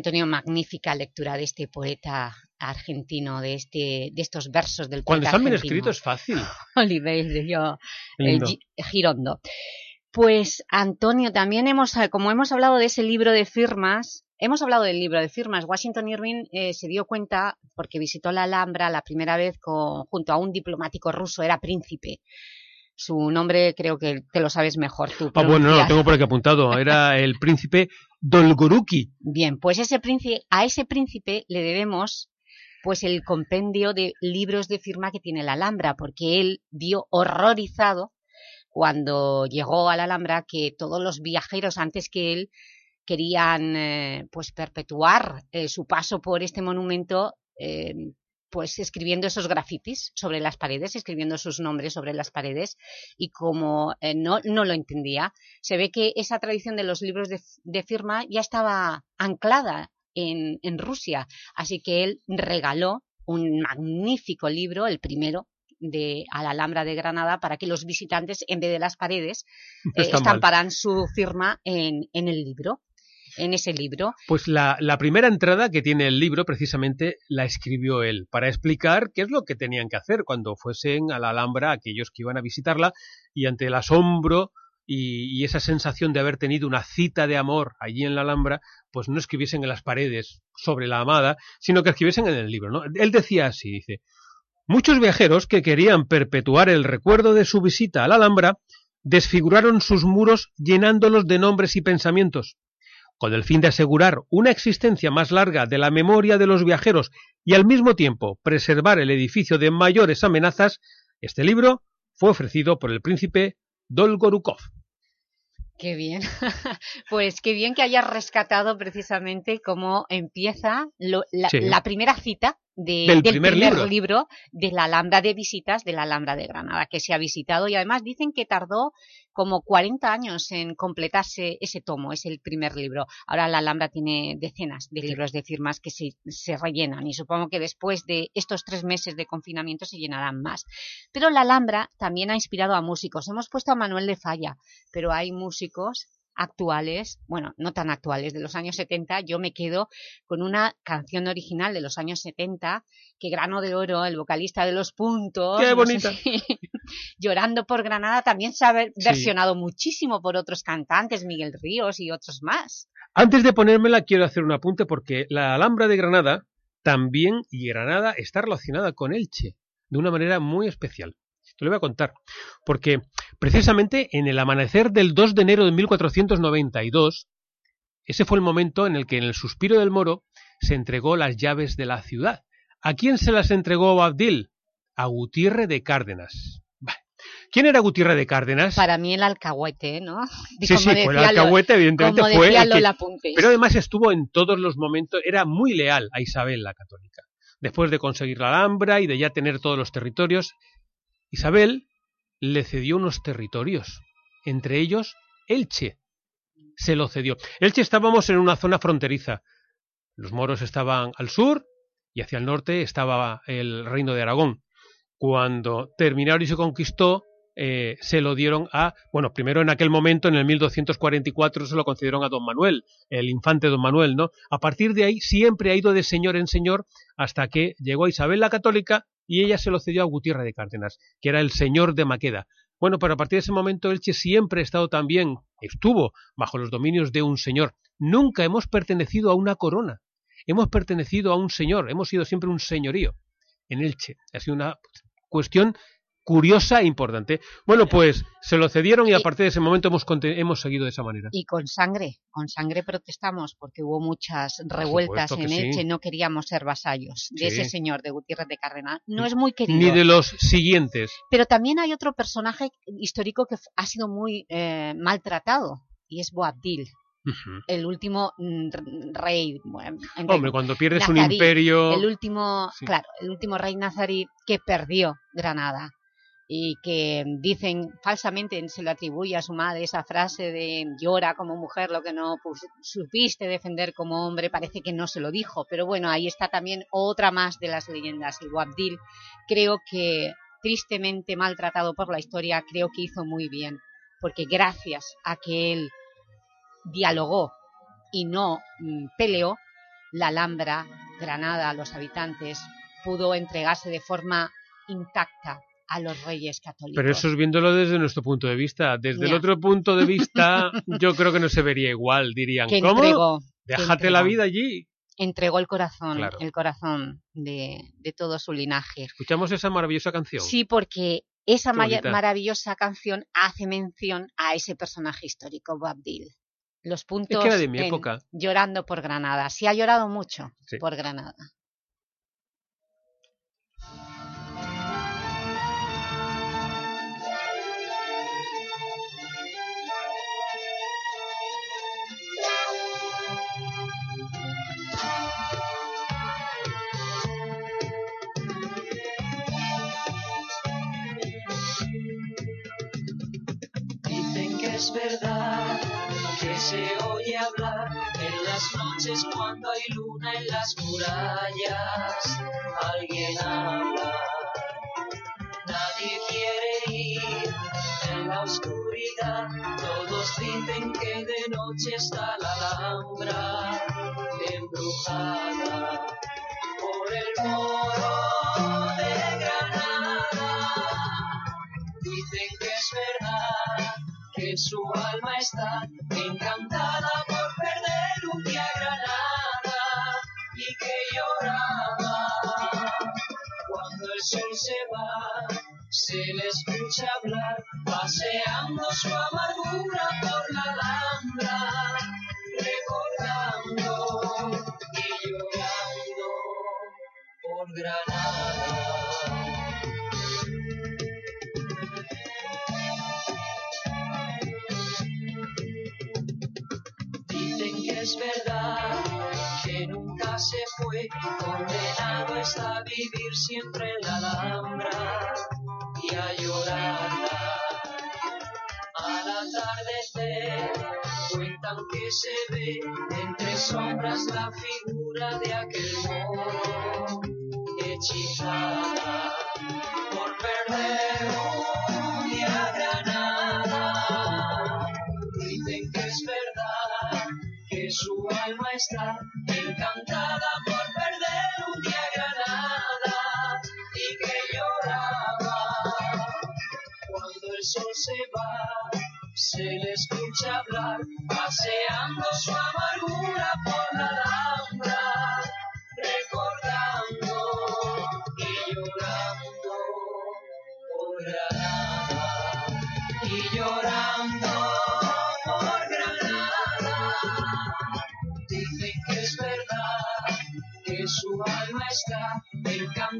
Antonio, magnífica lectura de este poeta argentino, de este, de estos versos del Cuando poeta están bien escritos es fácil. Eh, lindo. Gi- Girondo. Pues, Antonio, también hemos, eh, como hemos hablado de ese libro de firmas, hemos hablado del libro de firmas. Washington Irving eh, se dio cuenta, porque visitó la Alhambra la primera vez con, junto a un diplomático ruso, era príncipe. Su nombre creo que te lo sabes mejor tú. Ah, bueno, no, lo tengo por aquí apuntado. Era el príncipe Dolgoruki. Bien, pues ese príncipe, a ese príncipe le debemos pues el compendio de libros de firma que tiene la Alhambra, porque él vio horrorizado cuando llegó a la Alhambra que todos los viajeros antes que él querían eh, pues perpetuar eh, su paso por este monumento eh, pues escribiendo esos grafitis sobre las paredes, escribiendo sus nombres sobre las paredes y como eh, no, no lo entendía, se ve que esa tradición de los libros de, de firma ya estaba anclada en, en Rusia, así que él regaló un magnífico libro, el primero, de, a la Alhambra de Granada para que los visitantes, en vez de las paredes, eh, mal. estamparan su firma en, en el libro. En ese libro? Pues la, la, primera entrada que tiene el libro precisamente la escribió él para explicar qué es lo que tenían que hacer cuando fuesen a la Alhambra aquellos que iban a visitarla y ante el asombro y, esa sensación de haber tenido una cita de amor allí en la Alhambra, pues no escribiesen en las paredes sobre la amada, sino que escribiesen en el libro. ¿no? Él decía así, dice, muchos viajeros que querían perpetuar el recuerdo de su visita a la Alhambra desfiguraron sus muros llenándolos de nombres y pensamientos. Con el fin de asegurar una existencia más larga de la memoria de los viajeros y al mismo tiempo preservar el edificio de mayores amenazas, este libro fue ofrecido por el príncipe Dolgorukov. Qué bien. pues qué bien que hayas rescatado precisamente cómo empieza lo, la, Sí. la primera cita de- Del del primer primer, libro. libro de la Alhambra de visitas de la Alhambra de Granada, que se ha visitado y además dicen que tardó como 40 años en completarse ese tomo, es el primer libro. Ahora la Alhambra tiene decenas de libros de firmas que se, se rellenan y supongo que después de estos tres meses de confinamiento se llenarán más. Pero la Alhambra también ha inspirado a músicos. Hemos puesto a Manuel de Falla, pero hay músicos actuales, bueno, no tan actuales, de los años 70, yo me quedo con una canción original de los años 70, que Grano de Oro, el vocalista de Los Puntos, ¡Qué no sé bonita! si- Llorando por Granada, también se ha Sí. versionado muchísimo por otros cantantes, Miguel Ríos y otros más. Antes de ponérmela quiero hacer un apunte porque la Alhambra de Granada también, y Granada está relacionada con Elche de una manera muy especial. Te lo voy a contar. Porque precisamente en el amanecer del 2 de enero de 1492, ese fue el momento en el que en el suspiro del moro se entregó las llaves de la ciudad. ¿A quién se las entregó Boabdil? A Gutiérrez de Cárdenas. ¿Quién era Gutiérrez de Cárdenas? Para mí el alcahuete, ¿no? Sí, sí, Como el decía alcahuete, evidentemente como fue el que-. Pero además estuvo en todos los momentos, era muy leal a Isabel la católica. Después de conseguir la Alhambra y de ya tener todos los territorios, Isabel le cedió unos territorios, entre ellos Elche. Se lo cedió. Elche estábamos en una zona fronteriza. Los moros estaban al sur y hacia el norte estaba el reino de Aragón. Cuando terminaron y se conquistó, eh, se lo dieron a, bueno, primero en aquel momento, en el 1244, se lo concedieron a don Manuel, el infante don Manuel, ¿no? A partir de ahí siempre ha ido de señor en señor hasta que llegó Isabel la Católica y ella se lo cedió a Gutiérrez de Cárdenas, que era el señor de Maqueda. Bueno, pero a partir de ese momento Elche siempre ha estado también, estuvo bajo los dominios de un señor. Nunca hemos pertenecido a una corona, hemos pertenecido a un señor, hemos sido siempre un señorío en Elche. Ha sido una cuestión curiosa e importante. Bueno, pues se lo cedieron y a partir de ese momento hemos, hemos seguido de esa manera. Y con sangre, con sangre protestamos, porque hubo muchas revueltas en que sí. Elche, no queríamos ser vasallos de Sí. ese señor de Gutiérrez de Cárdenas. No es muy querido. Ni de los siguientes. Pero también hay otro personaje histórico que ha sido muy eh, maltratado, y es Boabdil, el último mm, rey. bueno, Hombre, cuando pierdes un imperio... El último, Sí. claro, el último rey nazarí que perdió Granada y que dicen falsamente se le atribuye a su madre esa frase de llora como mujer lo que no pus- supiste defender como hombre, parece que no se lo dijo, pero bueno, ahí está también otra más de las leyendas. El Boabdil creo que tristemente maltratado por la historia, creo que hizo muy bien, porque gracias a que él dialogó y no mm, peleó, la Alhambra, Granada, los habitantes, pudo entregarse de forma intacta a los reyes católicos. Pero eso es viéndolo desde nuestro punto de vista. Desde el otro punto de vista, yo creo que no se vería igual. Dirían, Que ¿cómo? entregó, que Déjate la vida allí. Entregó el corazón, Claro. el corazón de, de todo su linaje. Escuchamos esa maravillosa canción. Sí, porque esa maravillosa canción hace mención a ese personaje histórico, Boabdil. Los puntos era de mi época. Llorando por Granada. Sí ha llorado mucho Sí. por Granada. Es verdad que se oye hablar en las noches cuando hay luna en las murallas. Alguien habla, nadie quiere ir en la oscuridad. Todos dicen que de noche está la Alhambra embrujada por el moro su alma está encantada por perder un día Granada y que lloraba cuando el sol se va. Se le escucha hablar, paseando su amargura por la alhambra, recordando y llorando por Granada. Es verdad que nunca se fue, condenado está a vivir siempre en la Alhambra y a llorarla. Al atardecer cuentan que se ve entre sombras la figura de aquel moro hechizada está encantada por perder un día Granada y que lloraba cuando el sol se va. Se le escucha hablar paseando su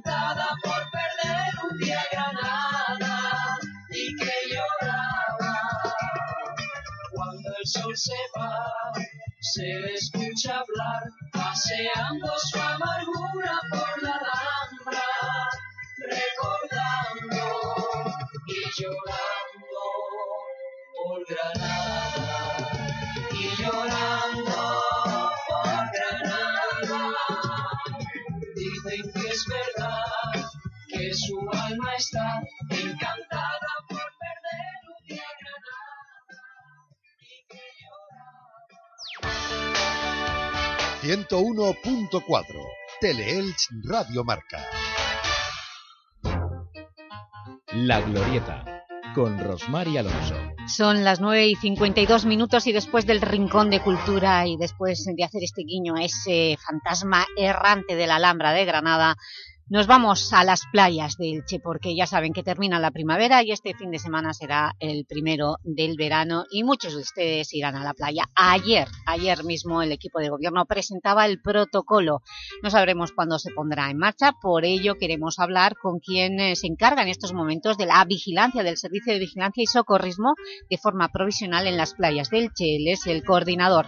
por perder un día Granada y que lloraba cuando el sol se va. Se le escucha hablar paseando su 101.4 Teleelch Radio Marca. La Glorieta, con Rosmar y Alonso. Son las 9 y 52 minutos y después del Rincón de Cultura y después de hacer este guiño a ese fantasma errante de la Alhambra de Granada, nos vamos a las playas de Elche porque ya saben que termina la primavera y este fin de semana será el primero del verano y muchos de ustedes irán a la playa. Ayer, ayer mismo el equipo de gobierno presentaba el protocolo. No sabremos cuándo se pondrá en marcha, por ello queremos hablar con quien eh, se encarga en estos momentos de la vigilancia, del Servicio de Vigilancia y Socorrismo de forma provisional en las playas de Elche. Él es el coordinador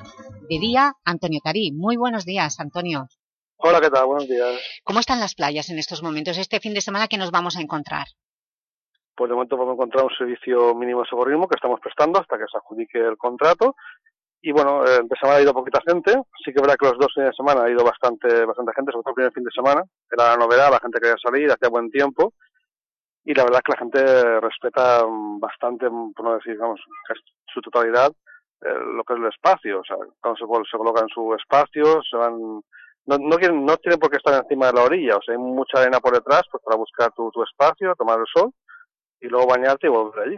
de día, Antonio Tarí. Muy buenos días, Antonio. Hola, ¿qué tal? Buenos días. ¿Cómo están las playas en estos momentos? Este fin de semana, ¿qué nos vamos a encontrar? Pues de momento vamos a encontrar un servicio mínimo de socorrismo que estamos prestando hasta que se adjudique el contrato. Y bueno, eh, de semana ha ido poquita gente. Sí que es verdad que los dos fines de semana ha ido bastante, bastante gente, sobre todo el primer fin de semana. Era la novedad, la gente quería salir, hacía buen tiempo. Y la verdad es que la gente respeta bastante, por no decir, vamos, su totalidad, eh, lo que es el espacio. O sea, cuando se, se colocan en su espacio, se van no, no, quieren, no tienen por qué estar encima de la orilla, o sea, hay mucha arena por detrás pues para buscar tu, tu espacio, tomar el sol y luego bañarte y volver allí.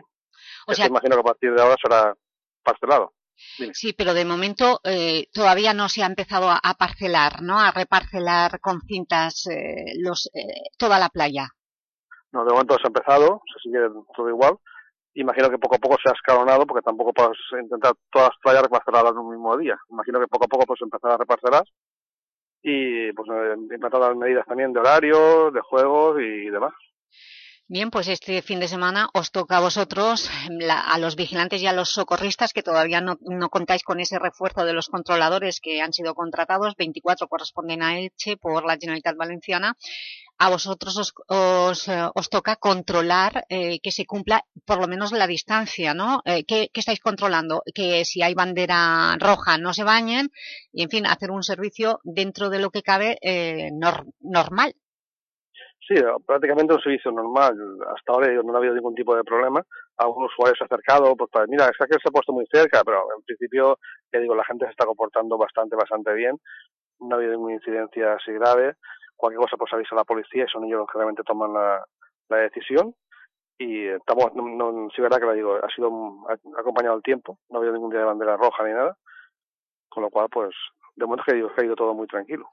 O Esto sea- imagino que a partir de ahora será parcelado. Dime. Sí, pero de momento eh, todavía no se ha empezado a, a parcelar, ¿no? A reparcelar con cintas eh, los, eh, toda la playa. No, de momento se ha empezado, se sigue todo igual. Imagino que poco a poco se ha escalonado porque tampoco puedes intentar todas las playas reparcelarlas en un mismo día. Imagino que poco a poco pues empezará a reparcelar y pues implantar las medidas también de horario, de juegos y demás. Bien, pues este fin de semana os toca a vosotros, la- a los vigilantes y a los socorristas, que todavía no, no contáis con ese refuerzo de los controladores que han sido contratados, 24 corresponden a Elche por la Generalitat Valenciana. A vosotros os, os, eh, os toca controlar eh, que se cumpla por lo menos la distancia, ¿no? Eh, ¿qué, estáis controlando? Que si hay bandera roja no se bañen y, en fin, hacer un servicio dentro de lo que cabe eh, nor- normal. Sí, prácticamente un servicio normal. Hasta ahora no ha habido ningún tipo de problema. algún usuario se ha acercado, pues para, mira, es que se ha puesto muy cerca, pero en principio, ya digo, la gente se está comportando bastante, bastante bien. No ha habido ninguna incidencia así grave. Cualquier cosa, pues avisa a la policía y son ellos los que realmente toman la, decisión. Y estamos, no, no, sí, verdad que lo digo, ha sido acompañado el tiempo, no ha habido ningún día de bandera roja ni nada. Con lo cual, pues, de momento que ha ido todo muy tranquilo.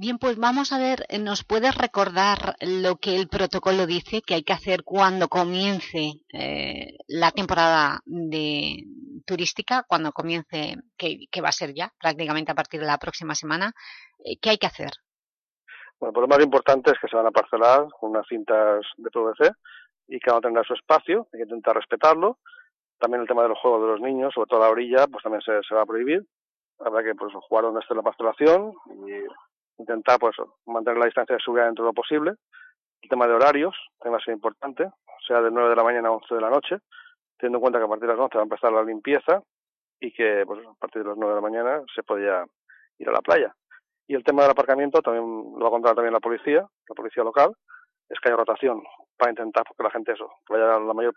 Bien, pues vamos a ver, ¿nos puedes recordar lo que el protocolo dice que hay que hacer cuando comience eh, la temporada de turística, cuando comience, que, que, va a ser ya prácticamente a partir de la próxima semana? Eh, ¿Qué hay que hacer? Bueno, pues lo más importante es que se van a parcelar con unas cintas de PVC y que van a tener su espacio, hay que intentar respetarlo. También el tema de los juegos de los niños, sobre todo a la orilla, pues también se, se va a prohibir. Habrá que pues, jugar donde esté la parcelación y intentar pues mantener la distancia de seguridad dentro de lo posible. El tema de horarios también va a ser importante, sea de 9 de la mañana a 11 de la noche, teniendo en cuenta que a partir de las 11 va a empezar la limpieza y que pues, a partir de las 9 de la mañana se podía ir a la playa. Y el tema del aparcamiento también lo va a controlar también la policía, la policía local, es que haya rotación para intentar que la gente eso, vaya la mayor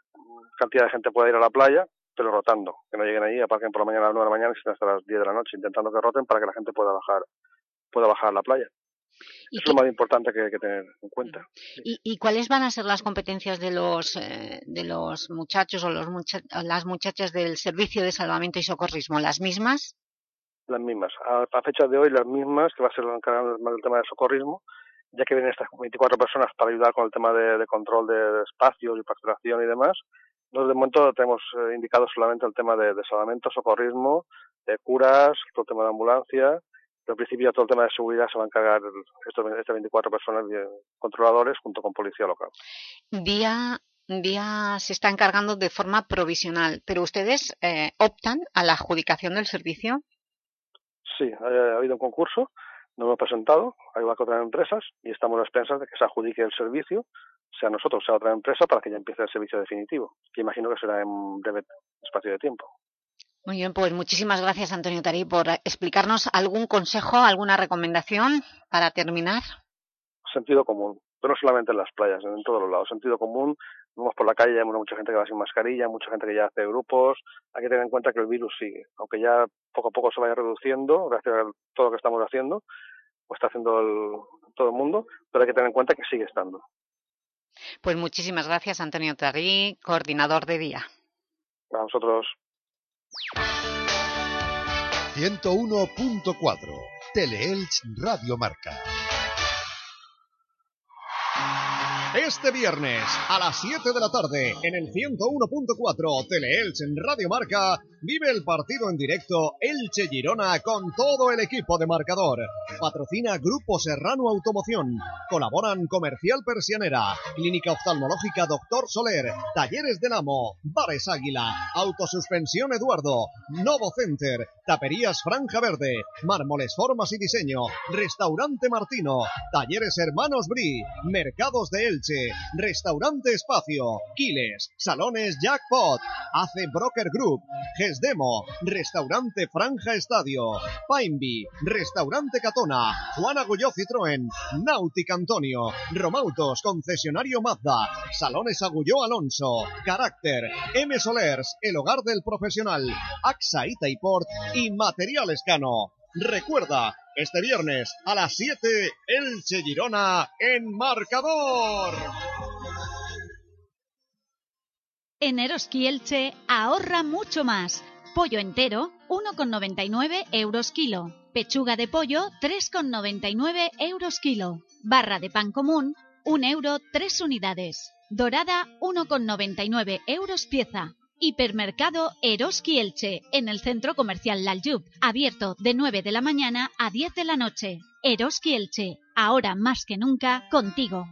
cantidad de gente pueda ir a la playa, pero rotando, que no lleguen ahí, aparquen por la mañana a las 9 de la mañana y estén hasta las 10 de la noche, intentando que roten para que la gente pueda bajar pueda bajar a la playa. ¿Y es lo más importante que hay que tener en cuenta. ¿Y, ¿Y, cuáles van a ser las competencias de los, eh, de los muchachos o los mucha las muchachas del Servicio de Salvamento y Socorrismo? ¿Las mismas? Las mismas. A, fecha de hoy, las mismas, que va a ser encargado más del tema de socorrismo, ya que vienen estas 24 personas para ayudar con el tema de, control de espacios y facturación y demás. Nosotros de momento tenemos eh, indicado solamente el tema de, de salvamento, socorrismo, de curas, todo el tema de ambulancia pero en principio todo el tema de seguridad se va a encargar estas 24 personas controladores junto con policía local. Día, día se está encargando de forma provisional, pero ustedes eh, optan a la adjudicación del servicio. Sí, ha, ha habido un concurso, nos hemos presentado, hay otras empresas y estamos a expensas de que se adjudique el servicio, sea nosotros, sea otra empresa, para que ya empiece el servicio definitivo, que imagino que será en breve espacio de tiempo. Muy bien, pues muchísimas gracias Antonio Tarí por explicarnos algún consejo, alguna recomendación para terminar. Sentido común, pero no solamente en las playas, en todos los lados. Sentido común, vamos por la calle, hay mucha gente que va sin mascarilla, mucha gente que ya hace grupos. Hay que tener en cuenta que el virus sigue, aunque ya poco a poco se vaya reduciendo gracias a todo lo que estamos haciendo, o está haciendo el, todo el mundo, pero hay que tener en cuenta que sigue estando. Pues muchísimas gracias Antonio Tarí, coordinador de día. A vosotros. 101.4 Teleelch Radio Marca. Este viernes a las 7 de la tarde en el 101.4 Teleelch en Radio Marca vive el partido en directo Elche Girona con todo el equipo de marcador. Patrocina Grupo Serrano Automoción. Colaboran Comercial Persianera, Clínica Oftalmológica Doctor Soler, Talleres del Amo, Bares Águila, Autosuspensión Eduardo, Novo Center, Taperías Franja Verde, Mármoles Formas y Diseño, Restaurante Martino, Talleres Hermanos Bri, Mercados de Elche Restaurante Espacio, Quiles, Salones Jackpot, Hace Broker Group, Gesdemo, Restaurante Franja Estadio, Painby, Restaurante Catona, Juan Agulló Citroën, Náutica Antonio, Romautos, Concesionario Mazda, Salones Agulló Alonso, Carácter, M Solers, El Hogar del Profesional, AXA Itaiport y Materiales Cano. Recuerda, este viernes a las 7, Elche Girona en marcador. En Eroski Elche ahorra mucho más. Pollo entero, 1,99 euros kilo. Pechuga de pollo, 3,99 euros kilo. Barra de pan común, 1 euro 3 unidades. Dorada, 1,99 euros pieza. Hipermercado Eroski Elche, en el centro comercial Laljub, abierto de 9 de la mañana a 10 de la noche. Eroski Elche, ahora más que nunca, contigo.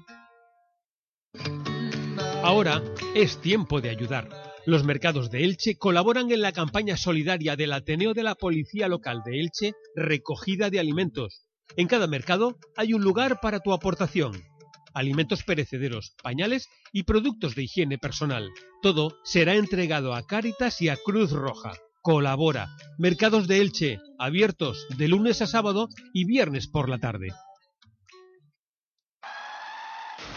Ahora es tiempo de ayudar. Los mercados de Elche colaboran en la campaña solidaria del Ateneo de la Policía Local de Elche, Recogida de Alimentos. En cada mercado hay un lugar para tu aportación alimentos perecederos, pañales y productos de higiene personal. Todo será entregado a Cáritas y a Cruz Roja. Colabora. Mercados de Elche, abiertos de lunes a sábado y viernes por la tarde.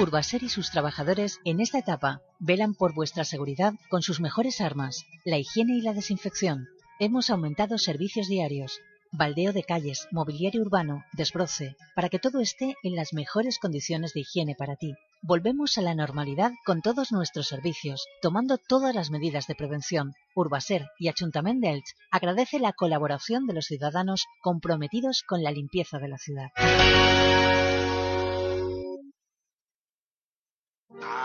Urbaser y sus trabajadores en esta etapa velan por vuestra seguridad con sus mejores armas, la higiene y la desinfección. Hemos aumentado servicios diarios, baldeo de calles, mobiliario urbano, desbroce, para que todo esté en las mejores condiciones de higiene para ti. Volvemos a la normalidad con todos nuestros servicios, tomando todas las medidas de prevención. Urbaser y Ayuntamiento de Elche agradece la colaboración de los ciudadanos comprometidos con la limpieza de la ciudad.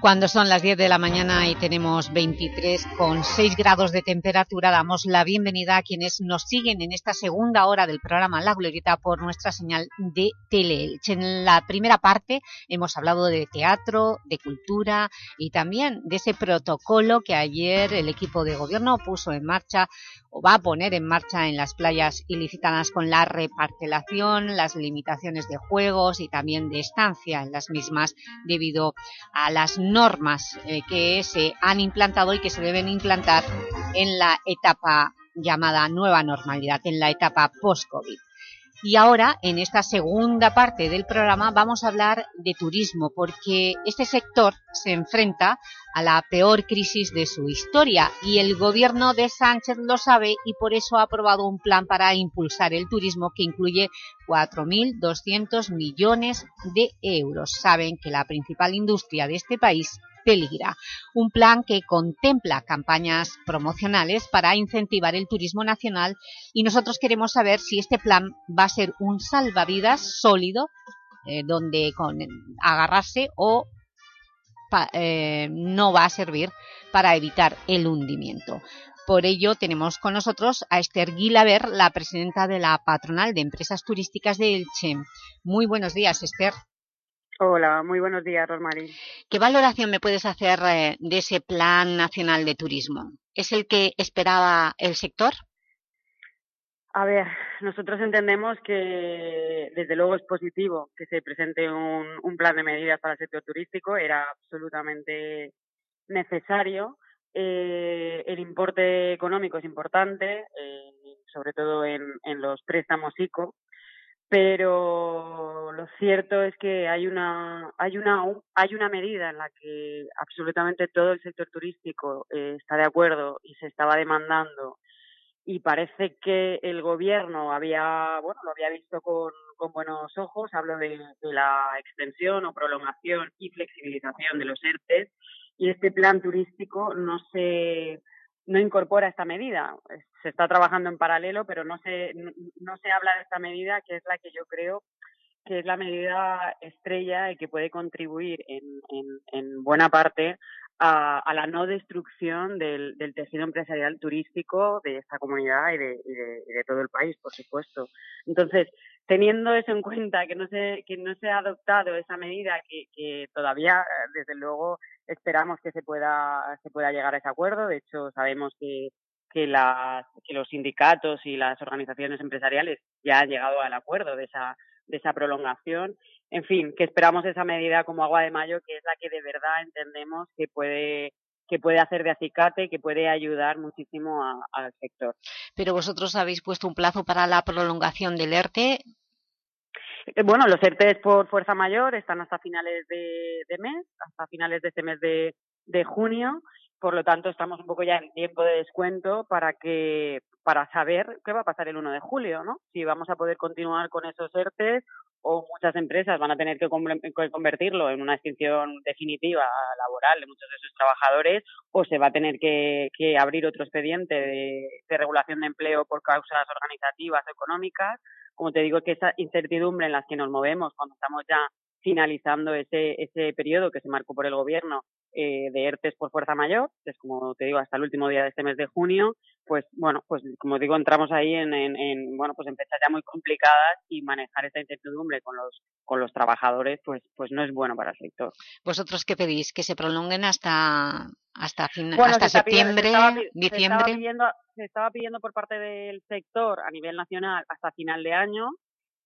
Cuando son las 10 de la mañana y tenemos 23,6 grados de temperatura, damos la bienvenida a quienes nos siguen en esta segunda hora del programa La Glorieta por nuestra señal de Teleelch. En la primera parte hemos hablado de teatro, de cultura y también de ese protocolo que ayer el equipo de gobierno puso en marcha o va a poner en marcha en las playas ilicitanas con la reparcelación, las limitaciones de juegos y también de estancia en las mismas debido a las normas eh, que se han implantado y que se deben implantar en la etapa llamada nueva normalidad, en la etapa post-COVID. Y ahora, en esta segunda parte del programa, vamos a hablar de turismo, porque este sector se enfrenta a la peor crisis de su historia y el gobierno de Sánchez lo sabe y por eso ha aprobado un plan para impulsar el turismo que incluye 4.200 millones de euros. Saben que la principal industria de este país peligra. Un plan que contempla campañas promocionales para incentivar el turismo nacional y nosotros queremos saber si este plan va a ser un salvavidas sólido eh, donde con agarrarse o eh, no va a servir para evitar el hundimiento. Por ello tenemos con nosotros a Esther Guilaber, la presidenta de la Patronal de Empresas Turísticas de Elche. Muy buenos días, Esther. Hola, muy buenos días, Rosmarín. ¿Qué valoración me puedes hacer eh, de ese Plan Nacional de Turismo? ¿Es el que esperaba el sector? A ver, nosotros entendemos que desde luego es positivo que se presente un, plan de medidas para el sector turístico, era absolutamente necesario. Eh, el importe económico es importante, eh, sobre todo en, en los préstamos ICO, pero lo cierto es que hay una hay una hay una medida en la que absolutamente todo el sector turístico eh, está de acuerdo y se estaba demandando y parece que el gobierno había bueno lo había visto con, con buenos ojos hablo de, la extensión o prolongación y flexibilización de los ERTES y este plan turístico no se no incorpora esta medida. Se está trabajando en paralelo, pero no se, no, se habla de esta medida, que es la que yo creo que es la medida estrella y que puede contribuir en, en, buena parte a, a, la no destrucción del, del, tejido empresarial turístico de esta comunidad y de, y de, de, todo el país, por supuesto. Entonces, teniendo eso en cuenta, que no se, que no se ha adoptado esa medida, que, que todavía, desde luego, esperamos que se pueda, se pueda llegar a ese acuerdo. De hecho, sabemos que, que, las, que los sindicatos y las organizaciones empresariales ya han llegado al acuerdo de esa, de esa prolongación. En fin, que esperamos esa medida como agua de mayo, que es la que de verdad entendemos que puede que puede hacer de acicate, que puede ayudar muchísimo al sector. Pero vosotros habéis puesto un plazo para la prolongación del ERTE Eh, Bueno, los ERTES por fuerza mayor están hasta finales de, de mes, hasta finales de este mes de, de junio. Por lo tanto, estamos un poco ya en tiempo de descuento para que para saber qué va a pasar el 1 de julio, ¿no? Si vamos a poder continuar con esos ERTES o muchas empresas van a tener que conver- que convertirlo en una extinción definitiva laboral de muchos de sus trabajadores o se va a tener que, que abrir otro expediente de, de regulación de empleo por causas organizativas o económicas. Como te digo, que esa incertidumbre en la que nos movemos cuando estamos ya finalizando ese, ese periodo que se marcó por el gobierno eh, de ERTES por fuerza mayor, que es como te digo, hasta el último día de este mes de junio, pues bueno, pues como digo, entramos ahí en, en, en, bueno, pues en fechas ya muy complicadas y manejar esa incertidumbre con los, con los trabajadores, pues, pues no es bueno para el sector. ¿Vosotros qué pedís? ¿Que se prolonguen hasta, hasta, fin- Bueno, hasta se está pidiendo- se septiembre, estaba pi- Se estaba, diciembre? pidiendo, se estaba pidiendo por parte del sector a nivel nacional hasta final de año,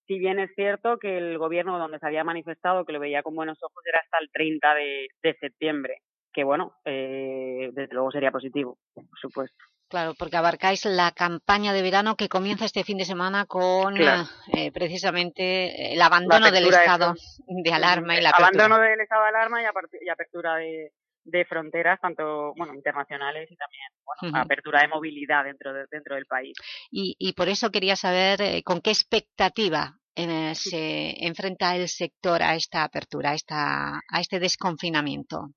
si bien es cierto que el gobierno donde se había manifestado que lo veía con buenos ojos era hasta el 30 de, de septiembre, que bueno, eh, desde luego sería positivo, por supuesto. Claro, porque abarcáis la campaña de verano que comienza este fin de semana con Claro. eh, precisamente el abandono del de estado de alarma y la apertura. Abandono del estado de alarma y apertura de, de fronteras, tanto bueno internacionales y también bueno, apertura de movilidad dentro, de- dentro del país. Y, y por eso quería saber eh, con qué expectativa eh, se enfrenta el sector a esta apertura, a, esta, a este desconfinamiento.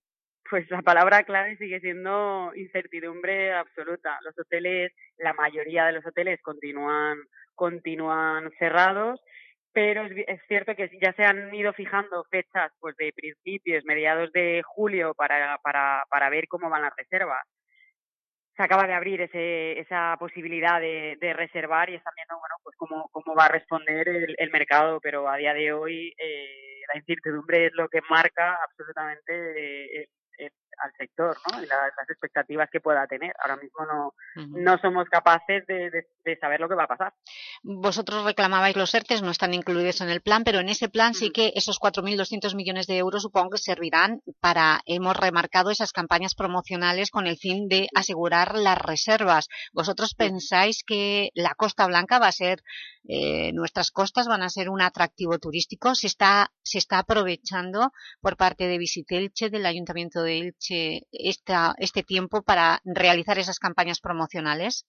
Pues la palabra clave sigue siendo incertidumbre absoluta. Los hoteles, la mayoría de los hoteles continúan, continúan cerrados, pero es, cierto que ya se han ido fijando fechas pues de principios, mediados de julio para, para, para ver cómo van las reservas. Se acaba de abrir ese, esa posibilidad de, de reservar y están viendo bueno, pues cómo, cómo va a responder el, el mercado, pero a día de hoy eh, la incertidumbre es lo que marca absolutamente eh, el- el- al sector ¿no? y la- las expectativas que pueda tener. Ahora mismo no, no somos capaces de, de- de saber lo que va a pasar. Vosotros reclamabais los ERTES, no están incluidos en el plan, pero en ese plan sí que esos 4.200 millones de euros supongo que servirán para, hemos remarcado esas campañas promocionales con el fin de asegurar las reservas. ¿Vosotros pensáis que la Costa Blanca va a ser, eh, nuestras costas van a ser un atractivo turístico? ¿Se está, se está aprovechando por parte de Visitelche, del Ayuntamiento de Elche, esta, este tiempo para realizar esas campañas promocionales?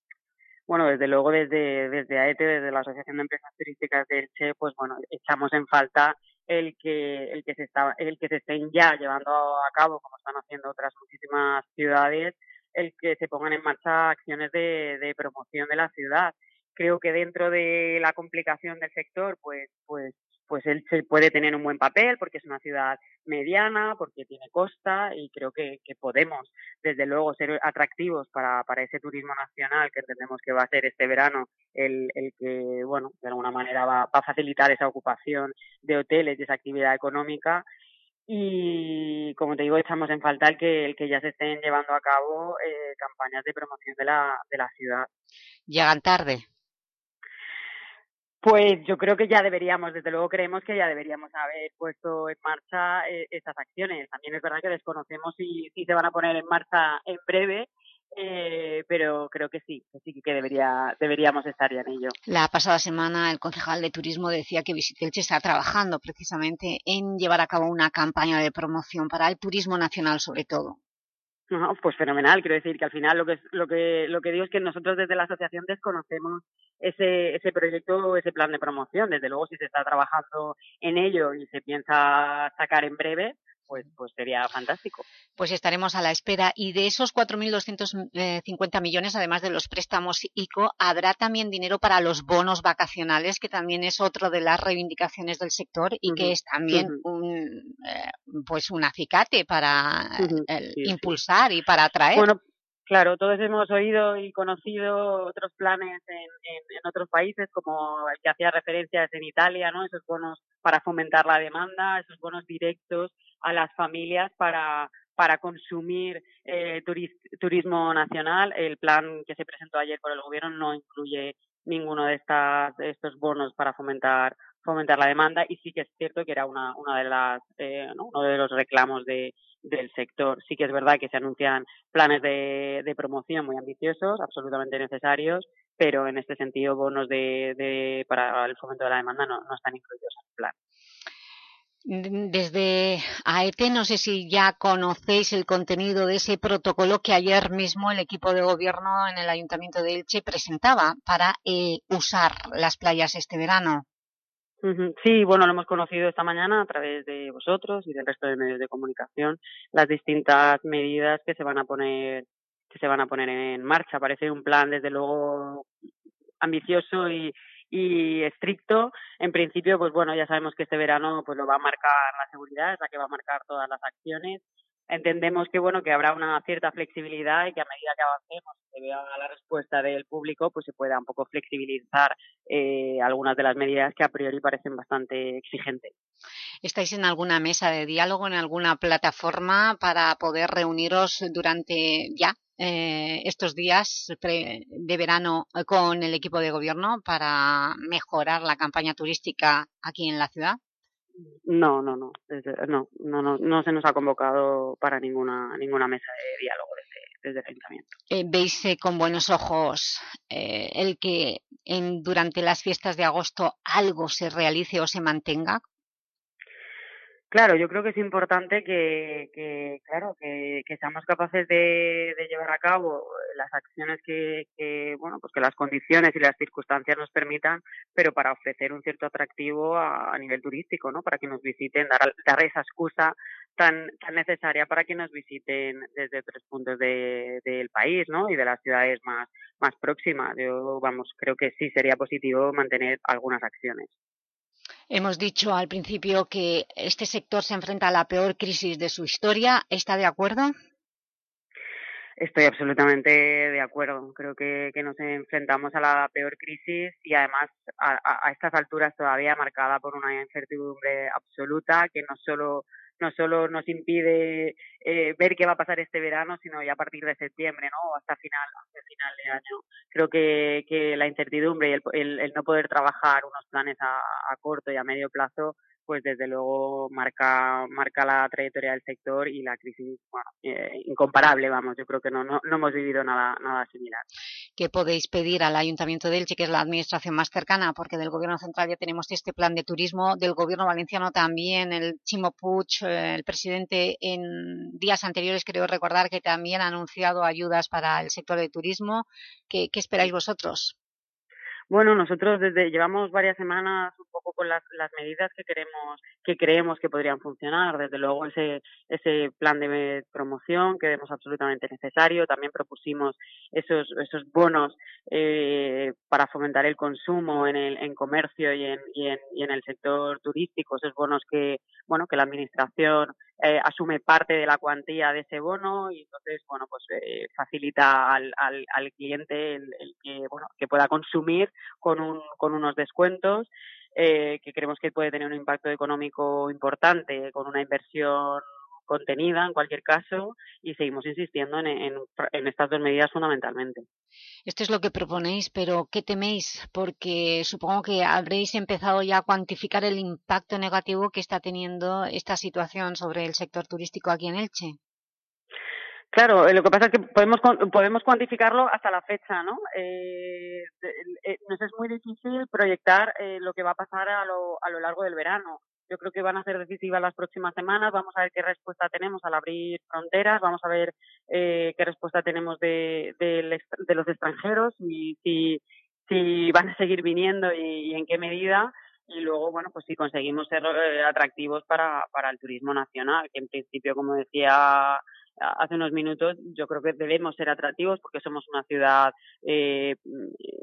Bueno, desde luego desde, desde AETE, desde la Asociación de Empresas Turísticas de Elche, pues bueno, echamos en falta el que, el que se está, el que se estén ya llevando a cabo, como están haciendo otras muchísimas ciudades, el que se pongan en marcha acciones de, de promoción de la ciudad. Creo que dentro de la complicación del sector, pues, pues, pues él se puede tener un buen papel porque es una ciudad mediana, porque tiene costa y creo que, podemos, desde luego, ser atractivos para, para ese turismo nacional que entendemos que va a ser este verano el, el que, bueno, de alguna manera va, va a facilitar esa ocupación de hoteles y esa actividad económica. Y como te digo, echamos en falta el que, el que ya se estén llevando a cabo eh, campañas de promoción de la, de la ciudad. Llegan tarde. Pues yo creo que ya deberíamos, desde luego creemos que ya deberíamos haber puesto en marcha eh, estas acciones. También es verdad que desconocemos si, si se van a poner en marcha en breve, eh, pero creo que sí, que sí que debería, deberíamos estar ya en ello. La pasada semana el concejal de turismo decía que Visitelche está trabajando precisamente en llevar a cabo una campaña de promoción para el turismo nacional sobre todo. No, pues fenomenal, quiero decir que al final lo que lo que lo que digo es que nosotros desde la asociación desconocemos ese ese proyecto ese plan de promoción. Desde luego si se está trabajando en ello y se piensa sacar en breve, pues pues sería fantástico. Pues estaremos a la espera y de esos 4.250 millones, además de los préstamos ICO, habrá también dinero para los bonos vacacionales, que también es otro de las reivindicaciones del sector y que es también un, eh, pues un acicate para eh, Ujú, el sí, sí. impulsar y para atraer. Bueno, claro, todos hemos oído y conocido otros planes en, en, en otros países, como el que hacía referencias en Italia, ¿no? Esos bonos para fomentar la demanda, esos bonos directos a las familias para para consumir eh, turis- turismo nacional. El plan que se presentó ayer por el gobierno no incluye ninguno de estas de estos bonos para fomentar fomentar la demanda y sí que es cierto que era una una de las eh, ¿no? uno de los reclamos de del sector. Sí que es verdad que se anuncian planes de, de promoción muy ambiciosos, absolutamente necesarios, pero en este sentido bonos de, de para el fomento de la demanda no están incluidos en el plan. Desde AET, no sé si ya conocéis el contenido de ese protocolo que ayer mismo el equipo de gobierno en el Ayuntamiento de Elche presentaba para eh, usar las playas este verano. Sí, bueno, lo hemos conocido esta mañana a través de vosotros y del resto de medios de comunicación, las distintas medidas que se van a poner que se van a poner en marcha. Parece un plan, desde luego, ambicioso y, y estricto. En principio, pues bueno, ya sabemos que este verano pues lo va a marcar la seguridad, es la que va a marcar todas las acciones. Entendemos que bueno que habrá una cierta flexibilidad y que a medida que avancemos se vea la respuesta del público, pues se pueda un poco flexibilizar eh, algunas de las medidas que a priori parecen bastante exigentes. ¿Estáis en alguna mesa de diálogo, en alguna plataforma para poder reuniros durante ya eh, estos días de verano con el equipo de gobierno para mejorar la campaña turística aquí en la ciudad? No, no, no, no, no, no, no se nos ha convocado para ninguna ninguna mesa de diálogo desde, desde el ayuntamiento. Eh, ¿Veis con buenos ojos el que en, durante las fiestas de agosto algo se realice o se mantenga Claro, yo creo que es importante que, que claro, que, seamos capaces de, de, llevar a cabo las acciones que, bueno, pues que las condiciones y las circunstancias nos permitan, pero para ofrecer un cierto atractivo a, nivel turístico, ¿no? Para que nos visiten, dar, dar esa excusa tan, tan necesaria para que nos visiten desde otros puntos de, del país, ¿no? Y de las ciudades más, más próximas. Yo, vamos, creo que sí sería positivo mantener algunas acciones. Hemos dicho al principio que este sector se enfrenta a la peor crisis de su historia. ¿Está de acuerdo? Estoy absolutamente de acuerdo. Creo que, nos enfrentamos a la peor crisis y además a, a, estas alturas todavía marcada por una incertidumbre absoluta que no solo no solo nos impide eh, ver qué va a pasar este verano, sino ya a partir de septiembre, ¿no? Hasta final, hasta final de año. Creo que, que la incertidumbre y el, el, no poder trabajar unos planes a corto y a medio plazo pues desde luego marca marca la trayectoria del sector y la crisis bueno, eh, incomparable, vamos, yo creo que no, no, no hemos vivido nada, nada similar. ¿Qué podéis pedir al Ayuntamiento de Elche, que es la administración más cercana? Porque del Gobierno Central ya tenemos este plan de turismo, del Gobierno Valenciano también, el Chimo Puig, eh, el presidente en días anteriores creo recordar que también ha anunciado ayudas para el sector de turismo. ¿Qué, qué esperáis vosotros? Bueno, nosotros desde llevamos varias semanas poco las, las medidas que queremos, que creemos que podrían funcionar. Desde luego ese, ese plan de promoción que vemos absolutamente necesario. También propusimos esos, esos bonos eh, para fomentar el consumo en el en comercio y en, y en, el sector turístico. Esos bonos que, bueno, que la administración eh, asume parte de la cuantía de ese bono y entonces bueno pues eh, facilita al, al, al cliente el, que bueno que pueda consumir con un con unos descuentos eh, que creemos que puede tener un impacto económico importante con una inversión contenida en cualquier caso y seguimos insistiendo en, en, en, estas dos medidas fundamentalmente. Esto es lo que proponéis, pero ¿qué teméis? Porque supongo que habréis empezado ya a cuantificar el impacto negativo que está teniendo esta situación sobre el sector turístico aquí en Elche. Claro, lo que pasa es que podemos podemos cuantificarlo hasta la fecha, ¿no? Eh, eh, nos es muy difícil proyectar eh, lo que va a pasar a lo, a lo largo del verano. Yo creo que van a ser decisivas las próximas semanas. Vamos a ver qué respuesta tenemos al abrir fronteras. Vamos a ver eh, qué respuesta tenemos de, de, de, los extranjeros y si, si van a seguir viniendo y, en qué medida. Y luego, bueno, pues si conseguimos ser eh, atractivos para, para el turismo nacional, que en principio, como decía hace unos minutos, yo creo que debemos ser atractivos porque somos una ciudad eh,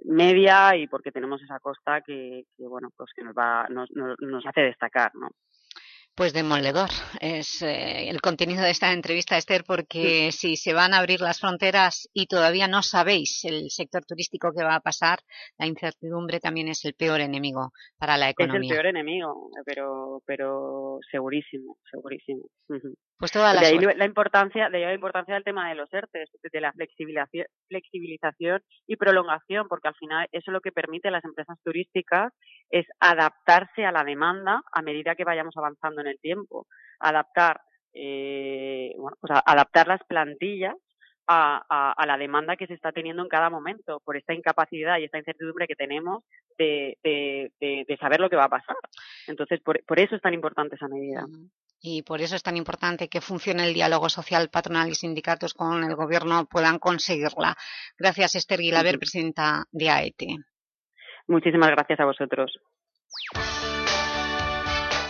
media y porque tenemos esa costa que, que bueno, pues que nos va, nos, nos, nos hace destacar, ¿no? Pues demoledor es eh, el contenido de esta entrevista, Esther, porque sí. si se van a abrir las fronteras y todavía no sabéis el sector turístico que va a pasar, la incertidumbre también es el peor enemigo para la economía. Es el peor enemigo, pero, pero segurísimo, segurísimo. Pues toda la, de ahí la importancia, de ahí la importancia del tema de los ERTES, de la flexibilización, flexibilización y prolongación, porque al final eso es lo que permite a las empresas turísticas es adaptarse a la demanda a medida que vayamos avanzando en el tiempo, adaptar, eh, bueno, pues a, adaptar las plantillas a, a, la demanda que se está teniendo en cada momento por esta incapacidad y esta incertidumbre que tenemos de, de, de, saber lo que va a pasar. Entonces, por, por, eso es tan importante esa medida. Y por eso es tan importante que funcione el diálogo social, patronal y sindicatos con el Gobierno puedan conseguirla. Gracias, Esther Guilaber, presidenta de AET. Muchísimas gracias a vosotros.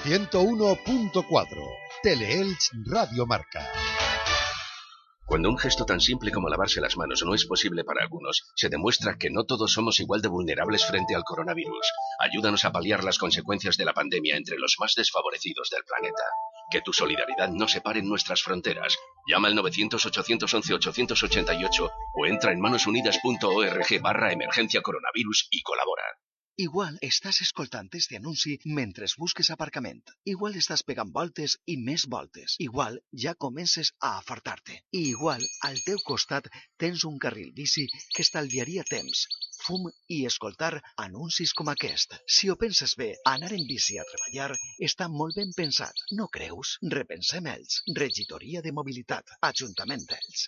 101.4 Teleelch Radio Marca. Cuando un gesto tan simple como lavarse las manos no es posible para algunos, se demuestra que no todos somos igual de vulnerables frente al coronavirus. Ayúdanos a paliar las consecuencias de la pandemia entre los más desfavorecidos del planeta. Que tu solidaridad no separe nuestras fronteras. Llama al 900-811-888 o entra en manosunidas.org barra emergencia coronavirus y colabora. Igual estàs escoltant este anunci mentre busques aparcament. Igual estàs pegant voltes i més voltes. Igual ja comences a afartar-te. Igual al teu costat tens un carril bici que estalviaria temps, fum i escoltar anuncis com aquest. Si ho penses bé, anar en bici a treballar està molt ben pensat, no creus? Repensem ells. Regidoria de Mobilitat. Ajuntament d'ells.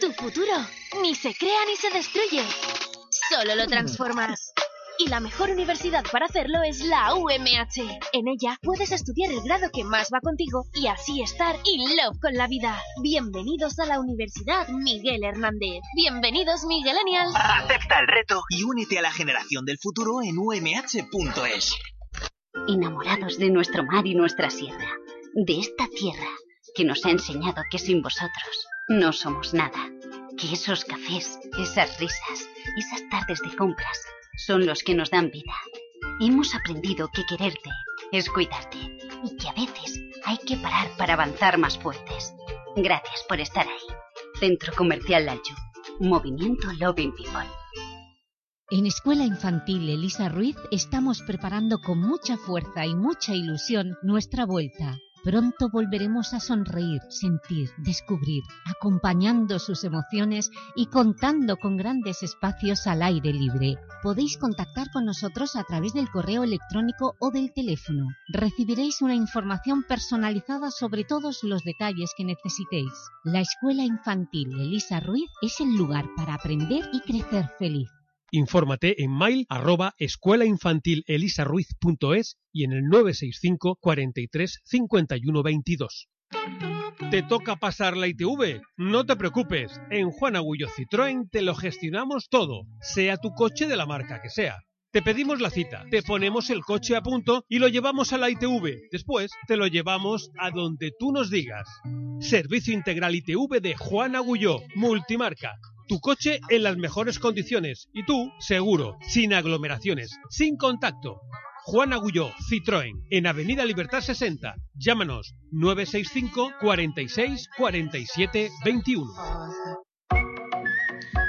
Tu futuro ni se crea ni se destruye. Solo lo transformas. Y la mejor universidad para hacerlo es la UMH. En ella puedes estudiar el grado que más va contigo y así estar in love con la vida. Bienvenidos a la Universidad Miguel Hernández. Bienvenidos Miguelenials. Acepta el reto y únete a la generación del futuro en umh.es. Enamorados de nuestro mar y nuestra sierra, de esta tierra que nos ha enseñado que sin vosotros no somos nada. Que esos cafés, esas risas, esas tardes de compras son los que nos dan vida. Hemos aprendido que quererte es cuidarte y que a veces hay que parar para avanzar más fuertes. Gracias por estar ahí. Centro Comercial Lalchu. Movimiento Loving People. En Escuela Infantil Elisa Ruiz estamos preparando con mucha fuerza y mucha ilusión nuestra vuelta Pronto volveremos a sonreír, sentir, descubrir, acompañando sus emociones y contando con grandes espacios al aire libre. Podéis contactar con nosotros a través del correo electrónico o del teléfono. Recibiréis una información personalizada sobre todos los detalles que necesitéis. La Escuela Infantil Elisa Ruiz es el lugar para aprender y crecer feliz. Infórmate en mail y en el 965 43 51 22. ¿Te toca pasar la ITV? No te preocupes, en Juan Agullo Citroën te lo gestionamos todo, sea tu coche de la marca que sea. Te pedimos la cita, te ponemos el coche a punto y lo llevamos a la ITV. Después te lo llevamos a donde tú nos digas. Servicio Integral ITV de Juan Agulló, multimarca tu coche en las mejores condiciones y tú, seguro, sin aglomeraciones, sin contacto. Juan Agulló, Citroën, en Avenida Libertad 60. Llámanos 965 46 47 21.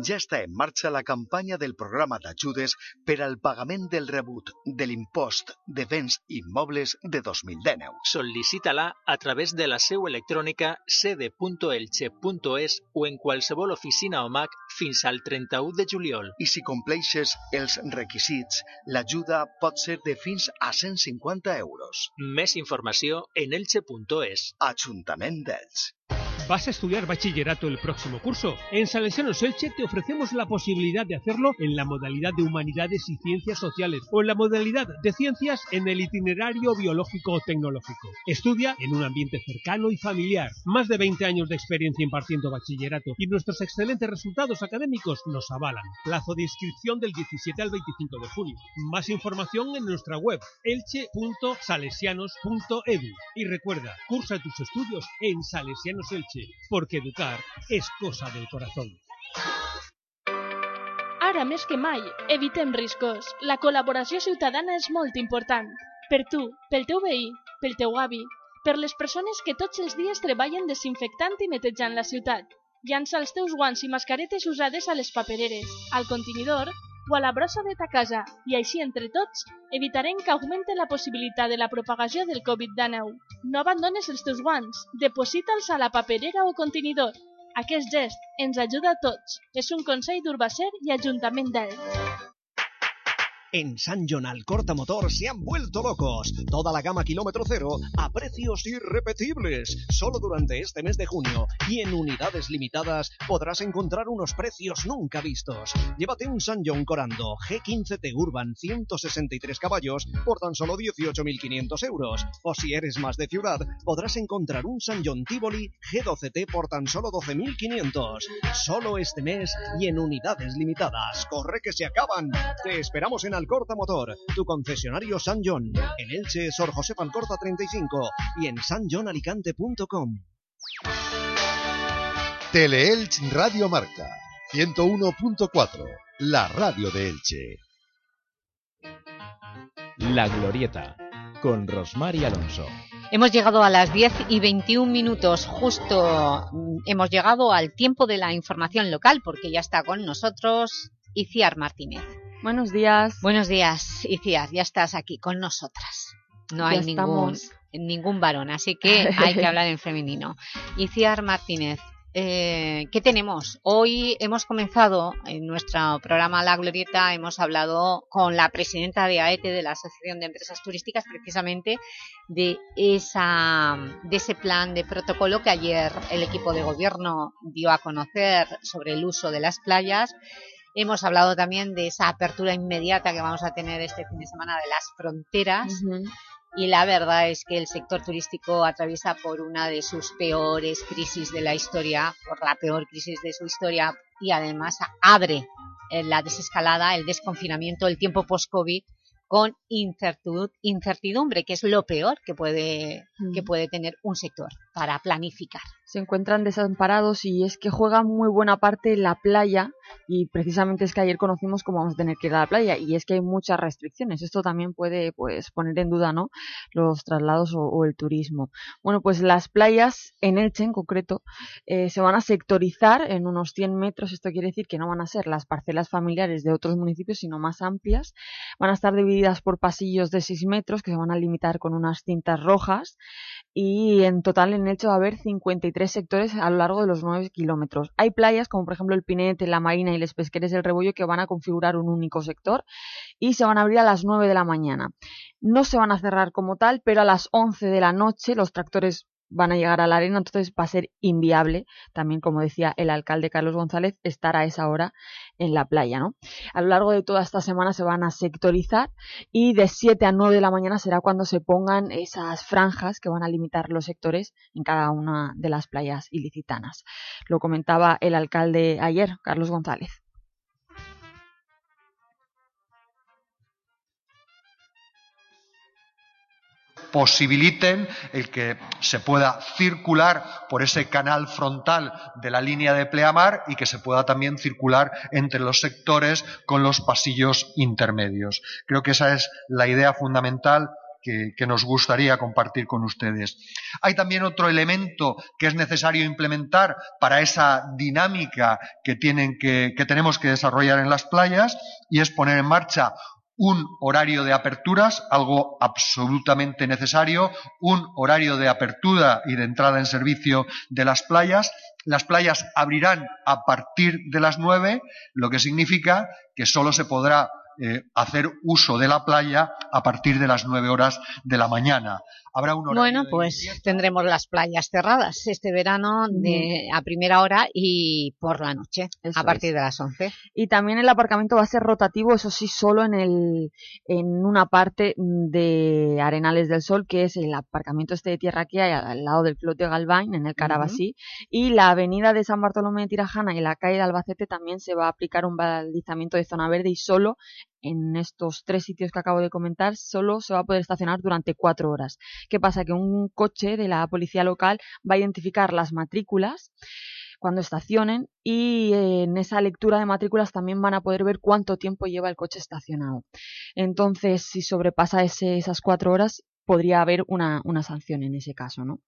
Ja està en marxa la campanya del programa d'ajudes per al pagament del rebut de l'impost de béns immobles de 2019. Sol·licita-la a través de la seu electrònica sede.elche.es o en qualsevol oficina o MAC fins al 31 de juliol. I si compleixes els requisits, l'ajuda pot ser de fins a 150 euros. Més informació en elche.es. Ajuntament d'Elx. ¿Vas a estudiar bachillerato el próximo curso? En Salesianos Elche te ofrecemos la posibilidad de hacerlo en la modalidad de Humanidades y Ciencias Sociales o en la modalidad de Ciencias en el itinerario biológico o tecnológico. Estudia en un ambiente cercano y familiar. Más de 20 años de experiencia impartiendo bachillerato y nuestros excelentes resultados académicos nos avalan. Plazo de inscripción del 17 al 25 de junio. Más información en nuestra web elche.salesianos.edu. Y recuerda, cursa tus estudios en Salesianos Elche, porque educar és cosa del corazón. Ara més que mai, evitem riscos. La col·laboració ciutadana és molt important. Per tu, pel teu veí, pel teu avi, per les persones que tots els dies treballen desinfectant i netejant la ciutat. Llança els teus guants i mascaretes usades a les papereres, al contenidor o a la brossa de ta casa i així entre tots evitarem que augmente la possibilitat de la propagació del Covid-19. No abandones els teus guants, deposita'ls a la paperera o contenidor. Aquest gest ens ajuda a tots. És un consell d'Urbacer i Ajuntament d'Elx. En San Jonal Corta Motor se han vuelto locos. Toda la gama kilómetro cero a precios irrepetibles. Solo durante este mes de junio y en unidades limitadas podrás encontrar unos precios nunca vistos. Llévate un San John Corando G15T Urban 163 caballos por tan solo 18.500 euros. O si eres más de ciudad, podrás encontrar un San John Tivoli G12T por tan solo 12.500. Solo este mes y en unidades limitadas. Corre que se acaban. Te esperamos en Alcorta Motor, tu concesionario San John, en Elche, Sor José Alcorta 35 y en sanjohnalicante.com. Teleelch Radio Marca 101.4, la radio de Elche. La Glorieta, con Rosmar y Alonso. Hemos llegado a las 10 y 21 minutos, justo mm, hemos llegado al tiempo de la información local, porque ya está con nosotros Iciar Martínez. Buenos días. Buenos días, Iciar, ya estás aquí con nosotras. No Ya hay ningún, ningún varón, así que hay que hablar en femenino. Iciar Martínez, eh, ¿qué tenemos? Hoy hemos comenzado en nuestro programa La Glorieta, hemos hablado con la presidenta de AETE, de la Asociación de Empresas Turísticas, precisamente de, esa, de ese plan de protocolo que ayer el equipo de gobierno dio a conocer sobre el uso de las playas. Hemos hablado también de esa apertura inmediata que vamos a tener este fin de semana de las fronteras. Y la verdad es que el sector turístico atraviesa por una de sus peores crisis de la historia, por la peor crisis de su historia y además abre eh, la desescalada, el desconfinamiento, el tiempo post-COVID con incertidumbre, que es lo peor que puede, que puede tener un sector para planificar. Se encuentran desamparados y es que juega muy buena parte la playa y precisamente es que ayer conocimos cómo vamos a tener que ir a la playa y es que hay muchas restricciones. Esto también puede pues poner en duda ¿no? los traslados o, el turismo. Bueno, pues las playas en Elche en concreto eh, se van a sectorizar en unos 100 metros. Esto quiere decir que no van a ser las parcelas familiares de otros municipios, sino más amplias. Van a estar divididas por pasillos de 6 metros que se van a limitar con unas cintas rojas y en total en Elche va a haber 53 sectores a lo largo de los 9 kilómetros. Hay playas como por ejemplo el Pinete, la Marina y les Pesqueres del Rebollo que van a configurar un único sector y se van a abrir a las 9 de la mañana. No se van a cerrar como tal, pero a las 11 de la noche los tractores van a llegar a la arena, entonces va a ser inviable, también como decía el alcalde Carlos González, estar a esa hora en la playa, ¿no? A lo largo de toda esta semana se van a sectorizar y de 7 a 9 de la mañana será cuando se pongan esas franjas que van a limitar los sectores en cada una de las playas ilicitanas. Lo comentaba el alcalde ayer, Carlos González. Posibiliten el que se pueda circular por ese canal frontal de la línea de pleamar y que se pueda también circular entre los sectores con los pasillos intermedios. Creo que esa es la idea fundamental que, nos gustaría compartir con ustedes. Hay también otro elemento que es necesario implementar para esa dinámica que, tienen que, tenemos que desarrollar en las playas y es poner en marcha un horario de aperturas, algo absolutamente necesario, un horario de apertura y de entrada en servicio de las playas. Las playas abrirán a partir de las nueve, lo que significa que solo se podrá eh, hacer uso de la playa a partir de las nueve horas de la mañana. Habrá un Bueno, pues tendremos las playas cerradas este verano de, a primera hora y por la noche, a partir de las 11. Y también el aparcamiento va a ser rotativo, eso sí, solo en, el, en una parte de Arenales del Sol, que es el aparcamiento este de tierra que hay al lado del Club de Galvain, en el Carabasí, y la avenida de San Bartolomé de Tirajana y la calle de Albacete también se va a aplicar un balizamiento de zona verde y solo en estos tres sitios que acabo de comentar solo se va a poder estacionar durante cuatro horas. ¿Qué pasa? Que un coche de la policía local va a identificar las matrículas cuando estacionen y en esa lectura de matrículas también van a poder ver cuánto tiempo lleva el coche estacionado. Entonces, si sobrepasa esas cuatro horas, podría haber una, una sanción en ese caso, ¿no?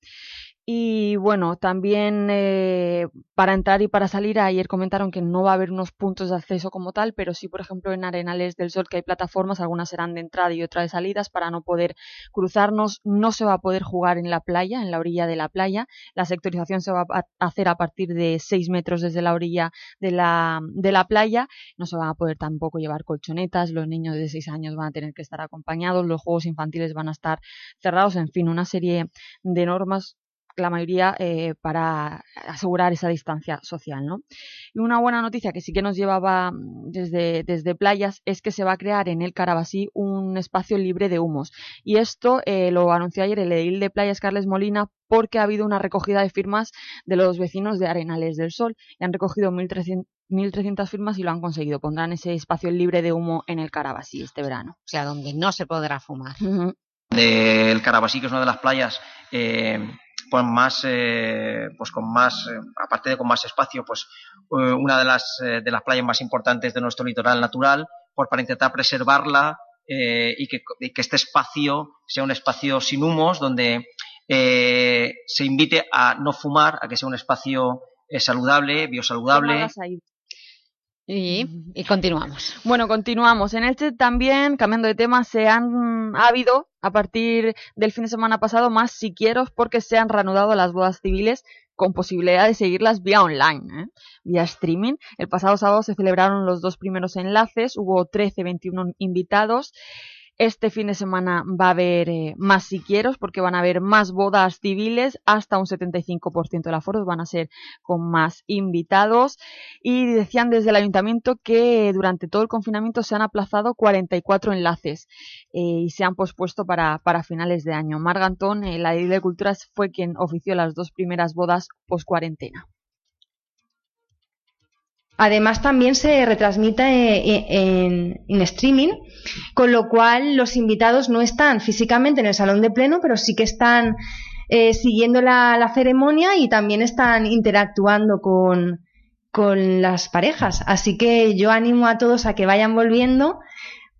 Y bueno, también eh, para entrar y para salir, ayer comentaron que no va a haber unos puntos de acceso como tal, pero sí, por ejemplo, en Arenales del Sol que hay plataformas, algunas serán de entrada y otras de salidas para no poder cruzarnos. No se va a poder jugar en la playa, en la orilla de la playa. La sectorización se va a hacer a partir de 6 metros desde la orilla de la, de la playa. No se van a poder tampoco llevar colchonetas, los niños de 6 años van a tener que estar acompañados, los juegos infantiles van a estar cerrados, en fin, una serie de normas la mayoría eh, para asegurar esa distancia social. ¿no? Y una buena noticia que sí que nos llevaba mm, desde, desde playas es que se va a crear en el Carabasí un espacio libre de humos. Y esto eh, lo anunció ayer el edil de Playas Carles Molina porque ha habido una recogida de firmas de los vecinos de Arenales del Sol y han recogido 1.300 firmas y lo han conseguido. Pondrán ese espacio libre de humo en el Carabasí este verano. O sea, donde no se podrá fumar. Del Carabasí, que es una de las playas eh, pues más eh, pues con más eh, aparte de con más espacio pues eh, una de las de las playas más importantes de nuestro litoral natural pues para intentar preservarla y que, este espacio sea un espacio sin humos donde se invite a no fumar a que sea un espacio saludable biosaludable y, continuamos. Bueno, continuamos. En este también, cambiando de tema, se han ha habido a partir del fin de semana pasado más siquieros porque se han reanudado las bodas civiles con posibilidad de seguirlas vía online, ¿eh? vía streaming. El pasado sábado se celebraron los dos primeros enlaces, hubo 13, 21 invitados este fin de semana va a haber eh, más siquieros porque van a haber más bodas civiles, hasta un 75% de la aforo van a ser con más invitados. Y decían desde el ayuntamiento que durante todo el confinamiento se han aplazado 44 enlaces eh, y se han pospuesto para, para finales de año. Margantón, eh, la edil de Culturas, fue quien ofició las dos primeras bodas post cuarentena. Además también se retransmite en, streaming, con lo cual los invitados no están físicamente en el salón de pleno, pero sí que están eh, siguiendo la, ceremonia y también están interactuando con, con las parejas. Así que yo animo a todos a que vayan volviendo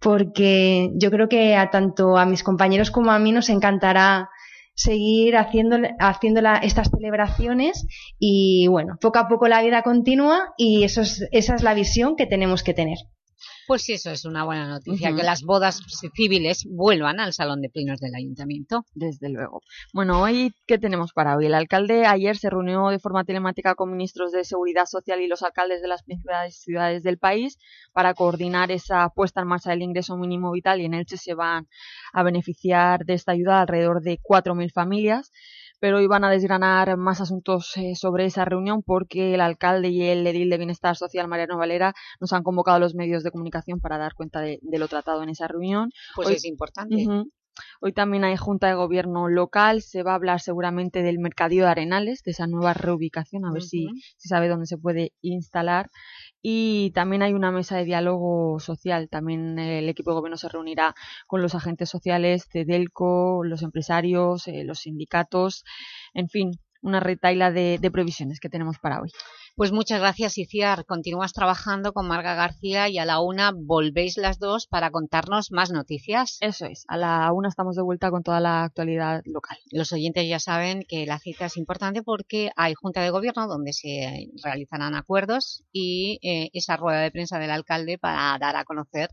porque yo creo que a tanto a mis compañeros como a mí nos encantará seguir haciendo, haciendo estas celebraciones y bueno, poco a poco la vida continúa y eso es, esa es la visión que tenemos que tener. Pues eso es una buena noticia, que las bodas civiles vuelvan al Salón de Plenos del Ayuntamiento. Desde luego. Bueno, hoy, ¿qué tenemos para hoy? El alcalde ayer se reunió de forma telemática con ministros de Seguridad Social y los alcaldes de las principales ciudades del país para coordinar esa puesta en marcha del ingreso mínimo vital y en Elche se van a beneficiar de esta ayuda alrededor de 4.000 familias pero hoy van a desgranar más asuntos eh, sobre esa reunión porque el alcalde y el edil de Bienestar Social, Mariano Valera, nos han convocado a los medios de comunicación para dar cuenta de, lo tratado en esa reunión. Pues es importante. Hoy también hay Junta de Gobierno local, se va a hablar seguramente del Mercadillo de Arenales, de esa nueva reubicación, a ver si, si sabe dónde se puede instalar. Y también hay una mesa de diálogo social, también el equipo de gobierno se reunirá con los agentes sociales de Delco, los empresarios, eh, los sindicatos, en fin, una retaila de, previsiones que tenemos para hoy. Pues muchas gracias, Iciar. Continúas trabajando con Marga García y a la una volvéis las dos para contarnos más noticias. Eso es, a la una estamos de vuelta con toda la actualidad local. Los oyentes ya saben que la cita es importante porque hay Junta de Gobierno donde se realizarán acuerdos y eh, esa rueda de prensa del alcalde para dar a conocer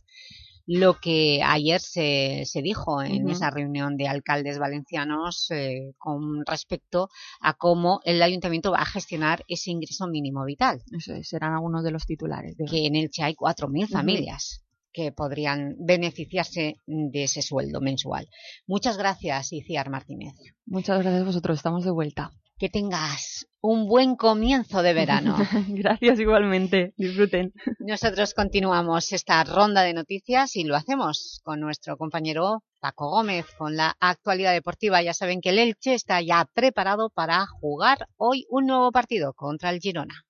lo que ayer se, se dijo en esa reunión de alcaldes valencianos eh, con respecto a cómo el ayuntamiento va a gestionar ese ingreso mínimo vital. Eso serán algunos de los titulares. Que en Elche hay 4.000 familias que podrían beneficiarse de ese sueldo mensual. Muchas gracias, Iciar Martínez. Muchas gracias a vosotros, estamos de vuelta. Que tengas un buen comienzo de verano. gracias igualmente, disfruten. Nosotros continuamos esta ronda de noticias y lo hacemos con nuestro compañero Paco Gómez con la actualidad deportiva. Ya saben que el Elche está ya preparado para jugar hoy un nuevo partido contra el Girona.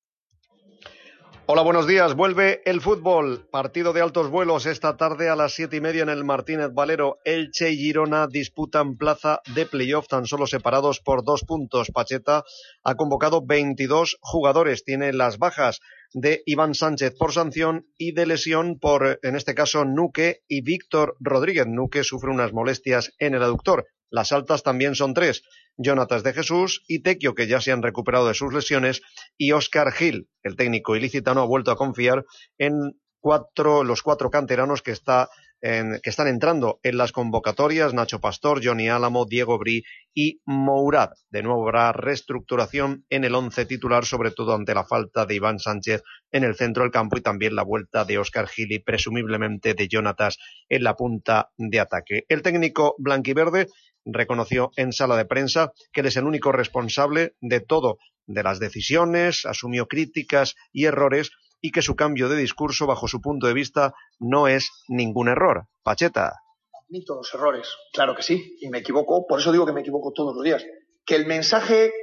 Hola, buenos días. Vuelve el fútbol. Partido de altos vuelos esta tarde a las siete y media en el Martínez Valero. Elche y Girona disputan plaza de playoff tan solo separados por dos puntos. Pacheta ha convocado 22 jugadores. Tiene las bajas de Iván Sánchez por sanción y de lesión por, en este caso, Nuque y Víctor Rodríguez. Nuque sufre unas molestias en el aductor. Las altas también son tres. Jonatas de Jesús y Tequio, que ya se han recuperado de sus lesiones, y Oscar Gil, el técnico ilicitano, ha vuelto a confiar en cuatro, los cuatro canteranos que, está que están entrando en las convocatorias, Nacho Pastor, Johnny Álamo, Diego Brí y Mourad. De nuevo habrá reestructuración en el once titular, sobre todo ante la falta de Iván Sánchez en el centro del campo y también la vuelta de Oscar Gil y presumiblemente de Jonatas en la punta de ataque. El técnico blanquiverde reconoció en sala de prensa que él es el único responsable de todo, de las decisiones, asumió críticas y errores y que su cambio de discurso, bajo su punto de vista, no es ningún error. Pacheta. Admito los errores, claro que sí, y me equivoco, por eso digo que me equivoco todos los días. ¿Que el mensaje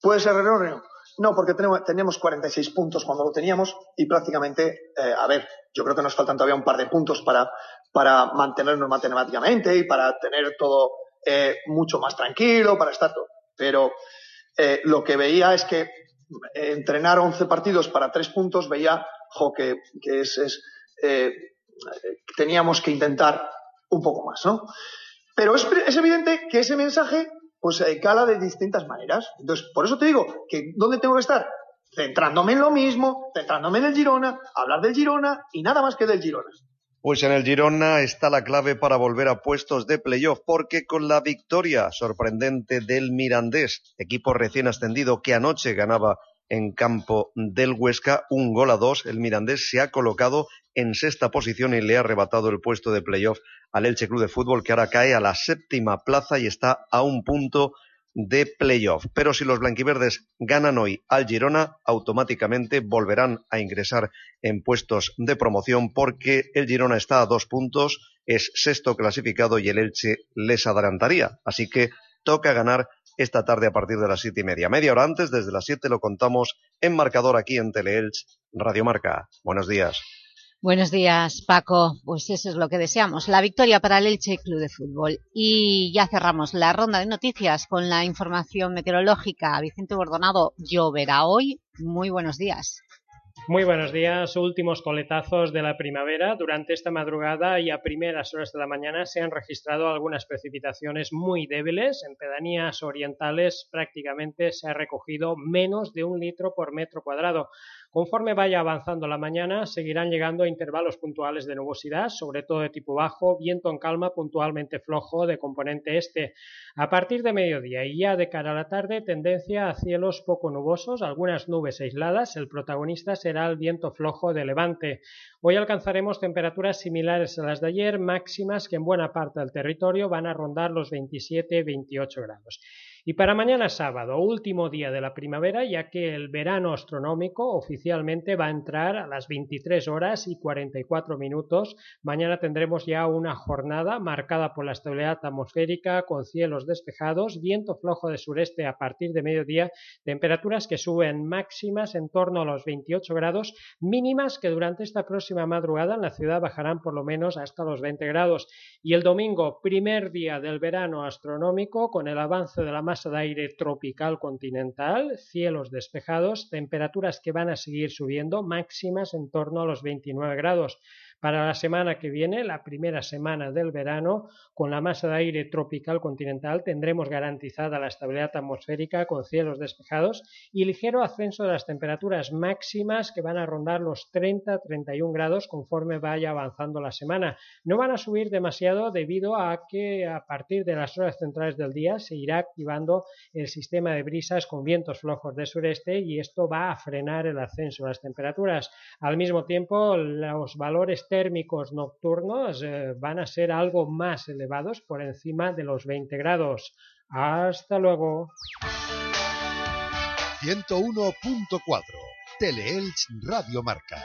puede ser erróneo? No, porque tenemos 46 puntos cuando lo teníamos y prácticamente, eh, a ver, yo creo que nos faltan todavía un par de puntos para mantenernos matemáticamente y para tener todo eh, mucho más tranquilo, para estar todo. Pero eh, lo que veía es que entrenar 11 partidos para tres puntos, veía que, es, eh, teníamos que intentar un poco más, ¿no? Pero es, es evidente que ese mensaje pues cala de distintas maneras. Entonces, por eso te digo que ¿dónde tengo que estar? Centrándome en lo mismo, centrándome en el Girona, hablar del Girona y nada más que del Girona. Pues en el Girona está la clave para volver a puestos de playoff, porque con la victoria sorprendente del Mirandés, equipo recién ascendido que anoche ganaba en campo del Huesca, un gol a dos, el Mirandés se ha colocado en sexta posición y le ha arrebatado el puesto de playoff al Elche Club de Fútbol, que ahora cae a la séptima plaza y está a un punto de playoff. Pero si los blanquiverdes ganan hoy al Girona, automáticamente volverán a ingresar en puestos de promoción porque el Girona está a dos puntos, es sexto clasificado y el Elche les adelantaría. Así que toca ganar esta tarde a partir de las siete y media. Media hora antes, desde las siete, lo contamos en marcador aquí en Teleelch, Radio Marca. Buenos días. Buenos días, Paco. Pues eso es lo que deseamos, la victoria para el Elche Club de Fútbol. Y ya cerramos la ronda de noticias con la información meteorológica. Vicente Bordonado, lloverá hoy. Muy buenos días. Muy buenos días. Últimos coletazos de la primavera. Durante esta madrugada y a primeras horas de la mañana se han registrado algunas precipitaciones muy débiles. En pedanías orientales prácticamente se ha recogido menos de un litro por metro cuadrado. Conforme vaya avanzando la mañana, seguirán llegando intervalos puntuales de nubosidad, sobre todo de tipo bajo, viento en calma puntualmente flojo de componente este. A partir de mediodía y ya de cara a la tarde, tendencia a cielos poco nubosos, algunas nubes aisladas. El protagonista será el viento flojo de levante. Hoy alcanzaremos temperaturas similares a las de ayer, máximas que en buena parte del territorio van a rondar los 27-28 grados. Y para mañana sábado, último día de la primavera, ya que el verano astronómico oficialmente va a entrar a las 23 horas y 44 minutos. Mañana tendremos ya una jornada marcada por la estabilidad atmosférica con cielos despejados, viento flojo de sureste a partir de mediodía, temperaturas que suben máximas en torno a los 28 grados, mínimas que durante esta próxima madrugada en la ciudad bajarán por lo menos hasta los 20 grados. Y el domingo, primer día del verano astronómico, con el avance de la masa de aire tropical continental, cielos despejados, temperaturas que van a seguir subiendo, máximas en torno a los 29 grados. Para la semana que viene, la primera semana del verano, con la masa de aire tropical continental, tendremos garantizada la estabilidad atmosférica con cielos despejados y ligero ascenso de las temperaturas máximas que van a rondar los 30-31 grados conforme vaya avanzando la semana. No van a subir demasiado debido a que a partir de las horas centrales del día se irá activando el sistema de brisas con vientos flojos de sureste y esto va a frenar el ascenso de las temperaturas. Al mismo tiempo, los valores térmicos nocturnos eh, van a ser algo más elevados por encima de los 20 grados. Hasta luego. 101.4 Teleelch Radio Marca.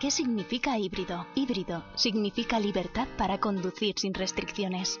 ¿Qué significa híbrido? Híbrido significa libertad para conducir sin restricciones.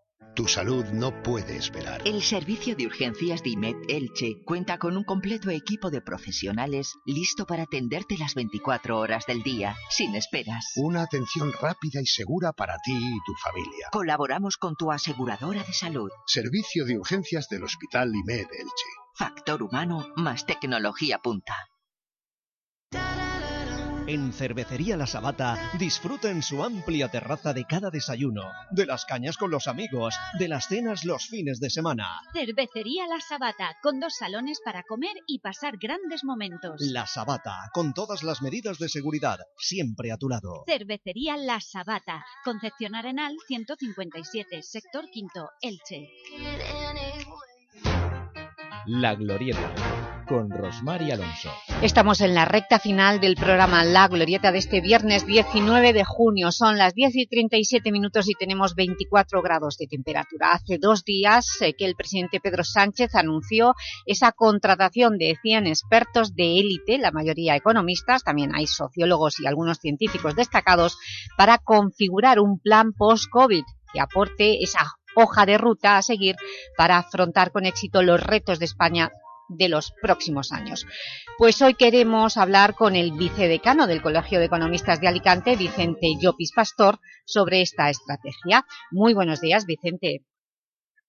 Tu salud no puede esperar. El servicio de urgencias de IMED Elche cuenta con un completo equipo de profesionales listo para atenderte las 24 horas del día, sin esperas. Una atención rápida y segura para ti y tu familia. Colaboramos con tu aseguradora de salud. Servicio de urgencias del Hospital IMED Elche. Factor humano más tecnología punta. En Cervecería La Sabata disfruten su amplia terraza de cada desayuno, de las cañas con los amigos, de las cenas los fines de semana. Cervecería La Sabata, con dos salones para comer y pasar grandes momentos. La Sabata, con todas las medidas de seguridad, siempre a tu lado. Cervecería La Sabata, Concepción Arenal 157, sector quinto, Elche. La Glorieta, con Rosmar y Alonso. Estamos en la recta final del programa La Glorieta de este viernes 19 de junio. Son las 10 y 37 minutos y tenemos 24 grados de temperatura. Hace dos días eh, que el presidente Pedro Sánchez anunció esa contratación de 100 expertos de élite, la mayoría economistas, también hay sociólogos y algunos científicos destacados, para configurar un plan post-COVID que aporte esa hoja de ruta a seguir para afrontar con éxito los retos de España de los próximos años. Pues hoy queremos hablar con el vicedecano del Colegio de Economistas de Alicante, Vicente Llopis Pastor, sobre esta estrategia. Muy buenos días, Vicente.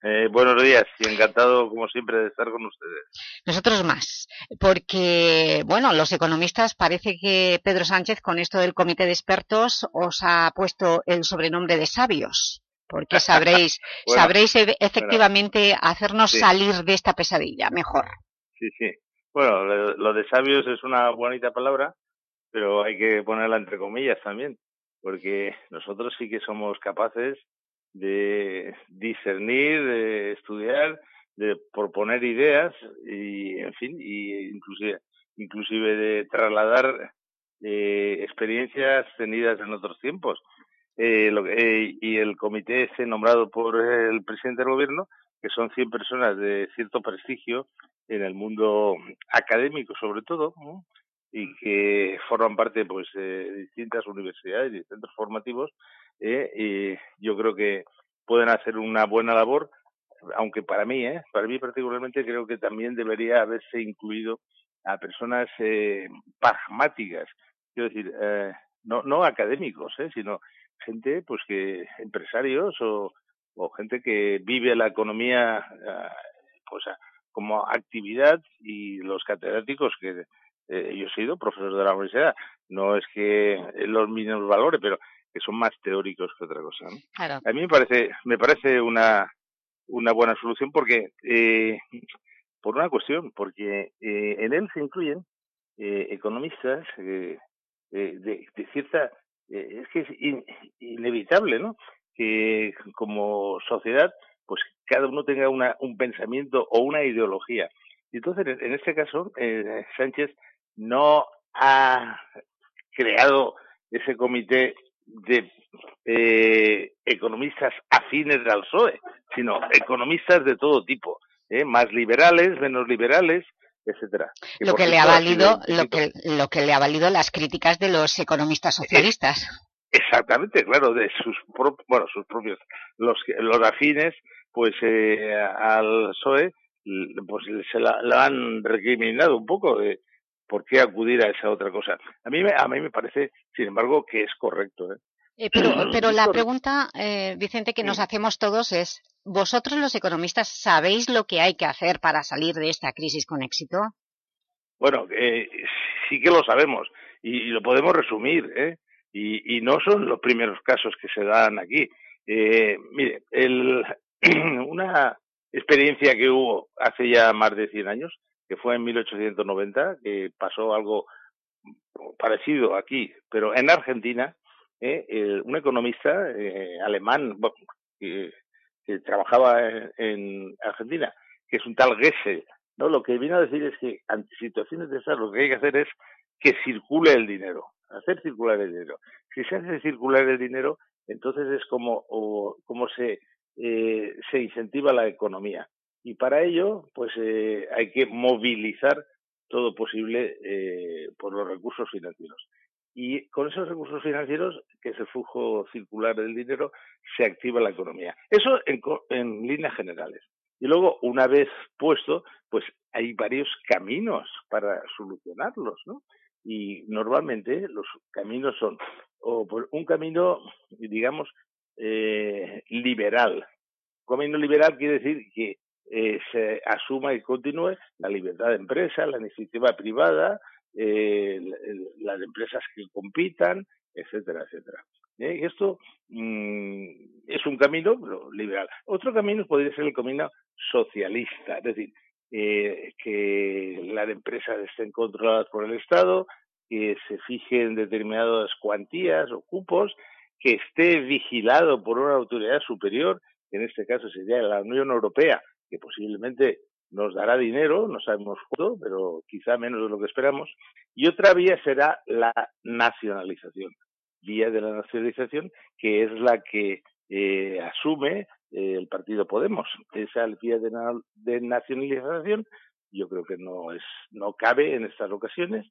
Eh, buenos días y encantado, como siempre, de estar con ustedes. Nosotros más, porque, bueno, los economistas parece que Pedro Sánchez, con esto del comité de expertos, os ha puesto el sobrenombre de sabios porque sabréis, Bueno, sabréis e- bueno, efectivamente hacernos sí. salir de esta pesadilla, mejor. Sí, sí. Bueno, lo, de sabios es una bonita palabra, pero hay que ponerla entre comillas también, porque nosotros sí que somos capaces de discernir, de estudiar, de proponer ideas y, en fin, y inclusive, inclusive de trasladar eh, experiencias tenidas en otros tiempos. eh, lo, eh, y el comité ese nombrado por el presidente del gobierno, que son 100 personas de cierto prestigio en el mundo académico sobre todo, y que forman parte pues de distintas universidades y centros formativos, eh, y yo creo que pueden hacer una buena labor, aunque para mí, eh, para mí particularmente creo que también debería haberse incluido a personas eh, pragmáticas, quiero decir, eh, no, no académicos, eh, sino gente pues que empresarios o, o gente que vive la economía pues como actividad y los catedráticos que eh, yo he sido profesor de la universidad, no es que los mismos valores, pero que son más teóricos que otra cosa. ¿no? A mí me parece, me parece una, una buena solución porque, eh, por una cuestión, porque eh, en él se incluyen eh, economistas eh, eh, de, de, cierta, es que es in, inevitable, ¿no? Que como sociedad, pues cada uno tenga una, un pensamiento o una ideología. Y entonces, en este caso, eh, Sánchez no ha creado ese comité de eh, economistas afines al PSOE, sino economistas de todo tipo, ¿eh? más liberales, menos liberales, etcétera. Lo que le ha valido, lo que, lo que le ha valido las críticas de los economistas socialistas. Exactamente, claro, de sus propios, bueno, sus propios, los, los afines, pues eh, al PSOE, pues se la, la han recriminado un poco de por qué acudir a esa otra cosa. A mí, me, a mí me parece, sin embargo, que es correcto. ¿eh? Eh, pero, pero la pregunta, eh, Vicente, que nos hacemos todos es, ¿vosotros los economistas sabéis lo que hay que hacer para salir de esta crisis con éxito? Bueno, eh, sí que lo sabemos y, y lo podemos resumir, ¿eh? Y, y, no son los primeros casos que se dan aquí. Eh, mire, el, una experiencia que hubo hace ya más de 100 años, que fue en 1890, que pasó algo parecido aquí, pero en Argentina, eh, el, un economista eh, alemán que, que, trabajaba en, en, Argentina, que es un tal Gessel, ¿no? Lo que vino a decir es que ante situaciones de esas lo que hay que hacer es que circule el dinero, hacer circular el dinero. Si se hace circular el dinero, entonces es como, como se, eh, se incentiva la economía. Y para ello, pues eh, hay que movilizar todo posible eh, por los recursos financieros. Y con esos recursos financieros, que es el flujo circular del dinero, se activa la economía. Eso en, en líneas generales. Y luego, una vez puesto, pues hay varios caminos para solucionarlos, ¿no? Y normalmente los caminos son o por un camino, digamos, eh, liberal. Camino liberal quiere decir que eh, se asuma y continúe la libertad de empresa, la iniciativa privada, eh, las empresas que compitan, etcétera, etcétera. ¿Eh? Esto mmm, es un camino liberal. Otro camino podría ser el camino socialista, es decir, eh, que las empresas estén controladas por el Estado, que se fijen determinadas cuantías o cupos, que esté vigilado por una autoridad superior, que en este caso sería la Unión Europea, que posiblemente nos dará dinero, no sabemos cuánto, pero quizá menos de lo que esperamos. Y otra vía será la nacionalización, vía de la nacionalización, que es la que eh, asume eh, el partido Podemos. Esa vía de, de, nacionalización yo creo que no es no cabe en estas ocasiones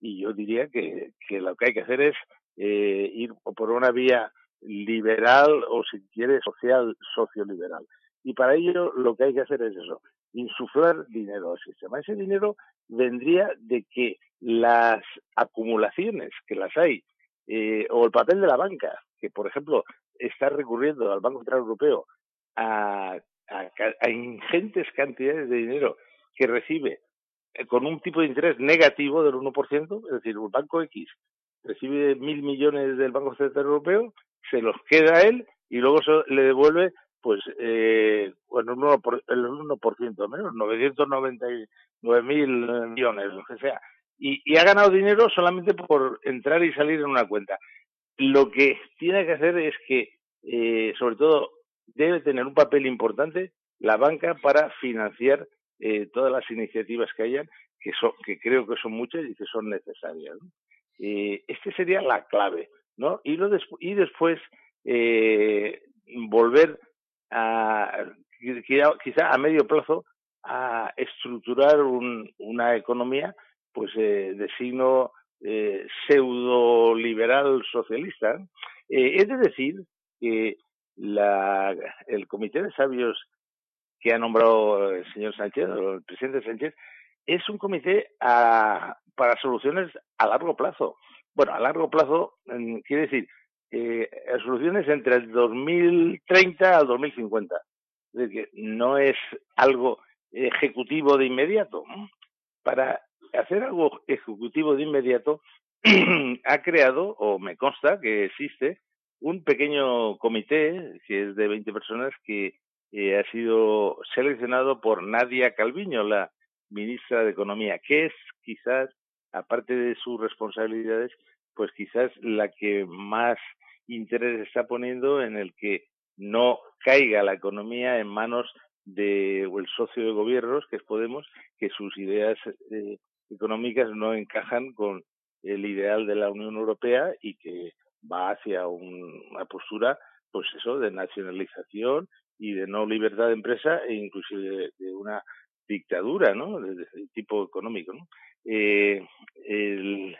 y yo diría que, que lo que hay que hacer es eh, ir por una vía liberal o si quiere social socioliberal y para ello lo que hay que hacer es eso, insuflar dinero al sistema. Ese dinero vendría de que las acumulaciones, que las hay, eh, o el papel de la banca, que por ejemplo está recurriendo al Banco Central Europeo a, a, a ingentes cantidades de dinero que recibe eh, con un tipo de interés negativo del 1%, es decir, un banco X recibe mil millones del Banco Central Europeo, se los queda a él y luego le devuelve pues eh, bueno, el 1%, el 1% menos, 999 mil millones, lo que sea. Y, y ha ganado dinero solamente por entrar y salir en una cuenta. Lo que tiene que hacer es que, eh, sobre todo, debe tener un papel importante la banca para financiar eh, todas las iniciativas que hayan, que, son, que creo que son muchas y que son necesarias. ¿no? Eh, este sería la clave, ¿no? Y, lo des y después eh, volver a, quizá a medio plazo, a estructurar una economía pues eh, de signo eh, pseudo liberal socialista. Eh, es decir, que la, el comité de sabios que ha nombrado el señor Sánchez, o el presidente Sánchez, es un comité para soluciones a largo plazo. Bueno, a largo plazo mm, quiere decir eh, soluciones entre el 2030 al 2050. Es decir, que no es algo ejecutivo de inmediato. Para hacer algo ejecutivo de inmediato, ha creado, o me consta que existe, un pequeño comité, que es de 20 personas, que eh, ha sido seleccionado por Nadia Calviño, la ministra de Economía, que es quizás, aparte de sus responsabilidades, pues quizás la que más interés está poniendo en el que no caiga la economía en manos de el socio de gobiernos, que es Podemos, que sus ideas eh, económicas no encajan con el ideal de la Unión Europea y que va hacia una postura, pues eso, de nacionalización y de no libertad de empresa e inclusive de, una dictadura, ¿no? De, tipo económico. Eh, el,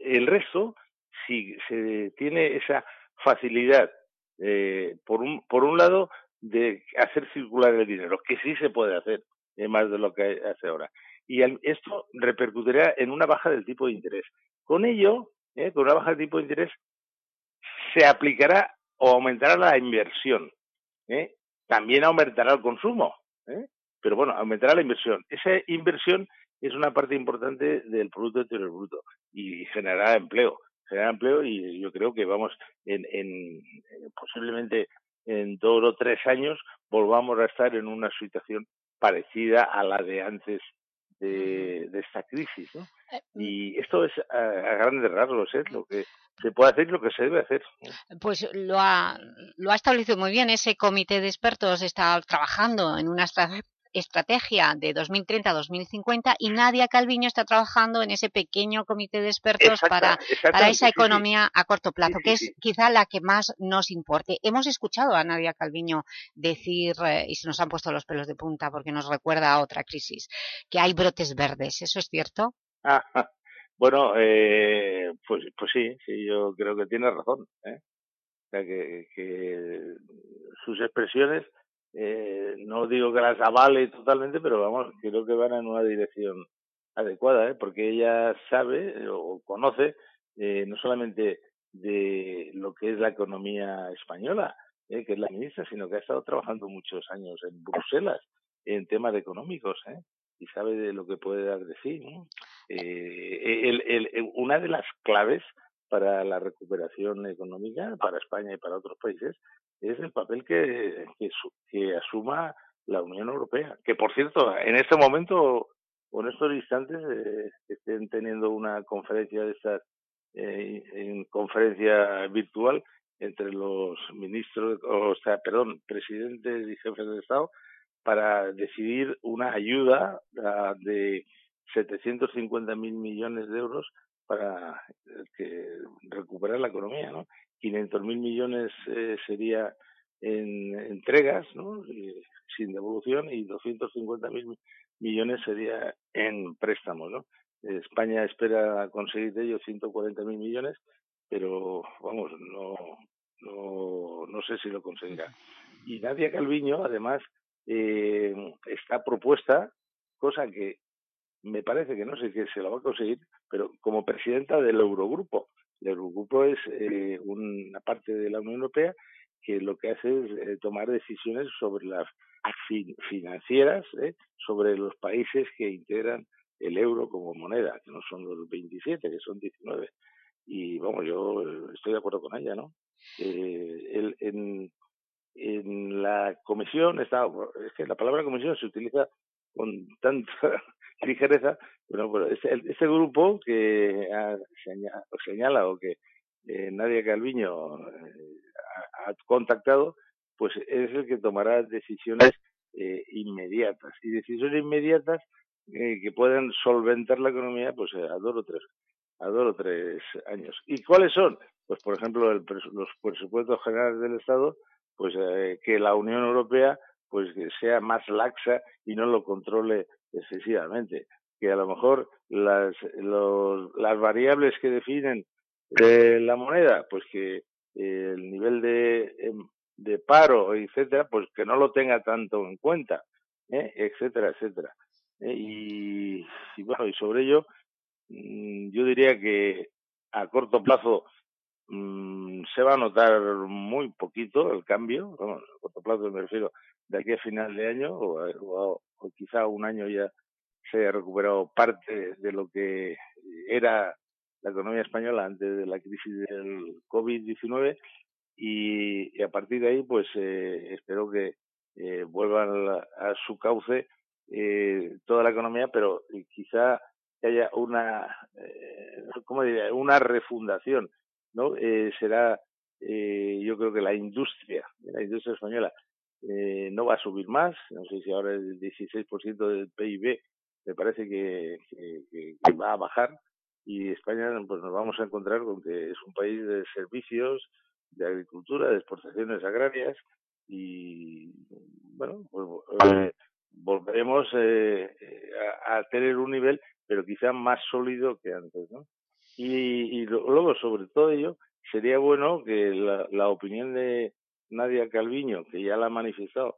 el resto, si se tiene esa facilidad, eh, por, un, por un lado, de hacer circular el dinero, que sí se puede hacer, eh, más de lo que hace ahora y esto repercutirá en una baja del tipo de interés. Con ello, ¿eh? con una baja del tipo de interés, se aplicará o aumentará la inversión. ¿eh? También aumentará el consumo, ¿eh? pero bueno, aumentará la inversión. Esa inversión es una parte importante del Producto Interior Bruto y generará empleo. Generará empleo y yo creo que vamos en, en posiblemente en dos o tres años volvamos a estar en una situación parecida a la de antes de, esta crisis. ¿no? Eh, mm. Y esto es a, grandes rasgos es lo que se puede hacer y lo que se debe hacer. Pues lo ha, lo ha establecido muy bien. Ese comité de expertos está trabajando en una estrategia de 2030 a 2050 y Nadia Calviño está trabajando en ese pequeño comité de expertos para, para esa economía a corto plazo, que es quizá la que más nos importe. Hemos escuchado a Nadia Calviño decir, eh, y se nos han puesto los pelos de punta porque nos recuerda a otra crisis, que hay brotes verdes. ¿Eso es cierto? Ah, bueno, eh, pues, pues sí, sí, yo creo que tiene razón. ¿eh? O sea, que, que sus expresiones eh, no digo que las avale totalmente, pero vamos, creo que van en una dirección adecuada, ¿eh? porque ella sabe eh, o conoce eh, no solamente de lo que es la economía española, eh, que es la ministra, sino que ha estado trabajando muchos años en Bruselas en temas económicos ¿eh? y sabe de lo que puede dar de sí. Eh, el, el, una de las claves para la recuperación económica para España y para otros países es el papel que, que, asuma la Unión Europea. Que, por cierto, en este momento o en estos instantes eh, estén teniendo una conferencia de estas, eh, en conferencia virtual entre los ministros, o sea, perdón, presidentes y jefes de Estado para decidir una ayuda de 750 mil millones de euros para que recuperar la economía, ¿no? 500 mil millones eh, sería en entregas, ¿no? sin devolución, y 250 mil millones sería en préstamos, ¿no? España espera conseguir de ellos 140 mil millones, pero vamos, no, no, no sé si lo conseguirá. Y Nadia Calviño, además, eh, está propuesta, cosa que me parece que no sé que se la va a conseguir, pero como presidenta del Eurogrupo. El Eurogrupo es eh, una parte de la Unión Europea que lo que hace es eh, tomar decisiones sobre las financieras, eh, sobre los países que integran el euro como moneda, que no son los 27, que son 19. Y vamos, yo estoy de acuerdo con ella, ¿no? el, en, en la comisión está, es que la palabra comisión se utiliza con tanta ligereza, bueno, pero ese, ese grupo que ha señala, señala o que eh, Calviño eh, ha, contactado, pues es el que tomará decisiones eh, inmediatas. Y decisiones inmediatas eh, que puedan solventar la economía, pues a dos o tres a dos o tres años. ¿Y cuáles son? Pues, por ejemplo, el, los presupuestos generales del Estado, pues eh, que la Unión Europea pues sea más laxa y no lo controle excesivamente. Que a lo mejor las, los, las variables que definen eh, la moneda, pues que eh, el nivel de, em, de paro, etcétera, pues que no lo tenga tanto en cuenta, ¿eh? etcétera, etcétera. Y, y, bueno, y sobre ello, mmm, yo diría que a corto plazo mmm, se va a notar muy poquito el cambio, vamos, a corto plazo me refiero de aquí a final de año o, quizá un año ya se haya recuperado parte de lo que era la economía española antes de la crisis del COVID-19 y, y, a partir de ahí pues eh, espero que eh, vuelvan a, su cauce eh, toda la economía, pero quizá haya una, eh, ¿cómo diría? Una refundación, ¿no? Eh, será, eh, yo creo que la industria, la industria española, eh, no va a subir más, no sé si ahora el 16% del PIB me parece que, va a bajar y España pues nos vamos a encontrar con que es un país de servicios, de agricultura, de exportaciones agrarias y bueno, pues eh, volveremos eh, a, a, tener un nivel pero quizá más sólido que antes, ¿no? Y, y luego sobre todo ello sería bueno que la, la opinión de Nadia Calviño, que ya la ha manifestado,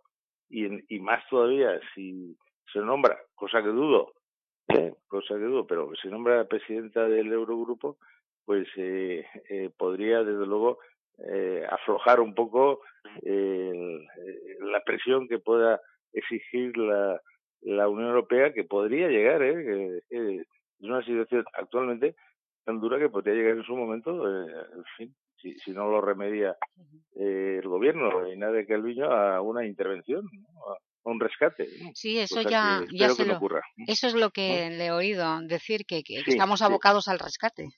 y, y más todavía si se nombra, cosa que dudo, cosa que dudo, pero se nombra presidenta del Eurogrupo, pues eh, eh, podría desde luego eh, aflojar un poco eh, la presión que pueda exigir la, la Unión Europea, que podría llegar, ¿eh? es una situación actualmente tan dura que podría llegar en su momento, en fin, si, si no lo remedia eh, el gobierno y nada de Calviño a una intervención, ¿no? a un rescate. ¿no? Sí, eso ya, ya se lo, ocurra. Eso es lo que ¿no? le he oído decir, que, que sí, estamos abocados sí. al rescate.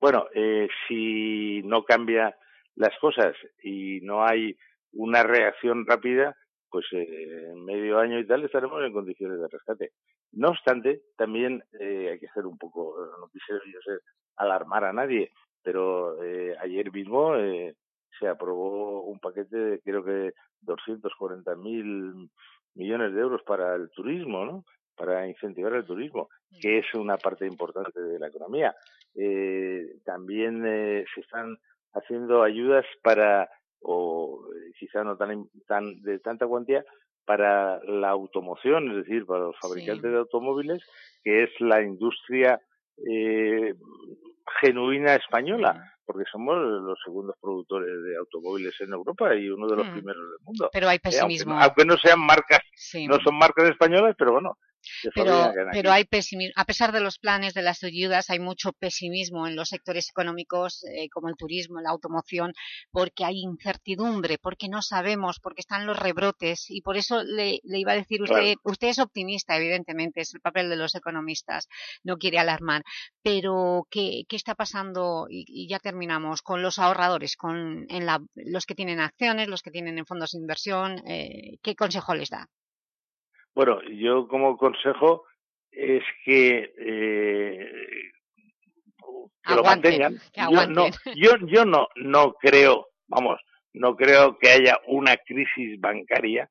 Bueno, eh, si no cambia las cosas y no hay una reacción rápida, pues eh, en medio año y tal estaremos en condiciones de rescate. No obstante, también eh, hay que ser un poco, no quisiera yo ser alarmar a nadie, pero eh, ayer mismo eh, se aprobó un paquete de creo que 240 mil millones de euros para el turismo, ¿no? Para incentivar el turismo, que es una parte importante de la economía. Eh, también eh, se están haciendo ayudas para, o quizá no tan, tan de tanta cuantía, para la automoción, es decir, para los fabricantes sí. de automóviles, que es la industria eh, genuina española. Porque somos los segundos productores de automóviles en Europa y uno de los mm. primeros del mundo. Pero hay pesimismo. Eh, aunque, aunque, no sean marcas, sí. no son marcas españolas, pero bueno. Pero, pero hay pesimismo. A pesar de los planes de las ayudas, hay mucho pesimismo en los sectores económicos eh, como el turismo, la automoción, porque hay incertidumbre, porque no sabemos, porque están los rebrotes y por eso le, le iba a decir, usted, claro. usted es optimista, evidentemente, es el papel de los economistas, no quiere alarmar, pero ¿qué, qué está pasando? Y, y ya terminamos con los ahorradores, con en la, los que tienen acciones, los que tienen en fondos de inversión, eh, ¿qué consejo les da? Bueno, yo como consejo es que, eh, que lo mantengan. Que yo no, yo, yo no, no creo, vamos, no creo que haya una crisis bancaria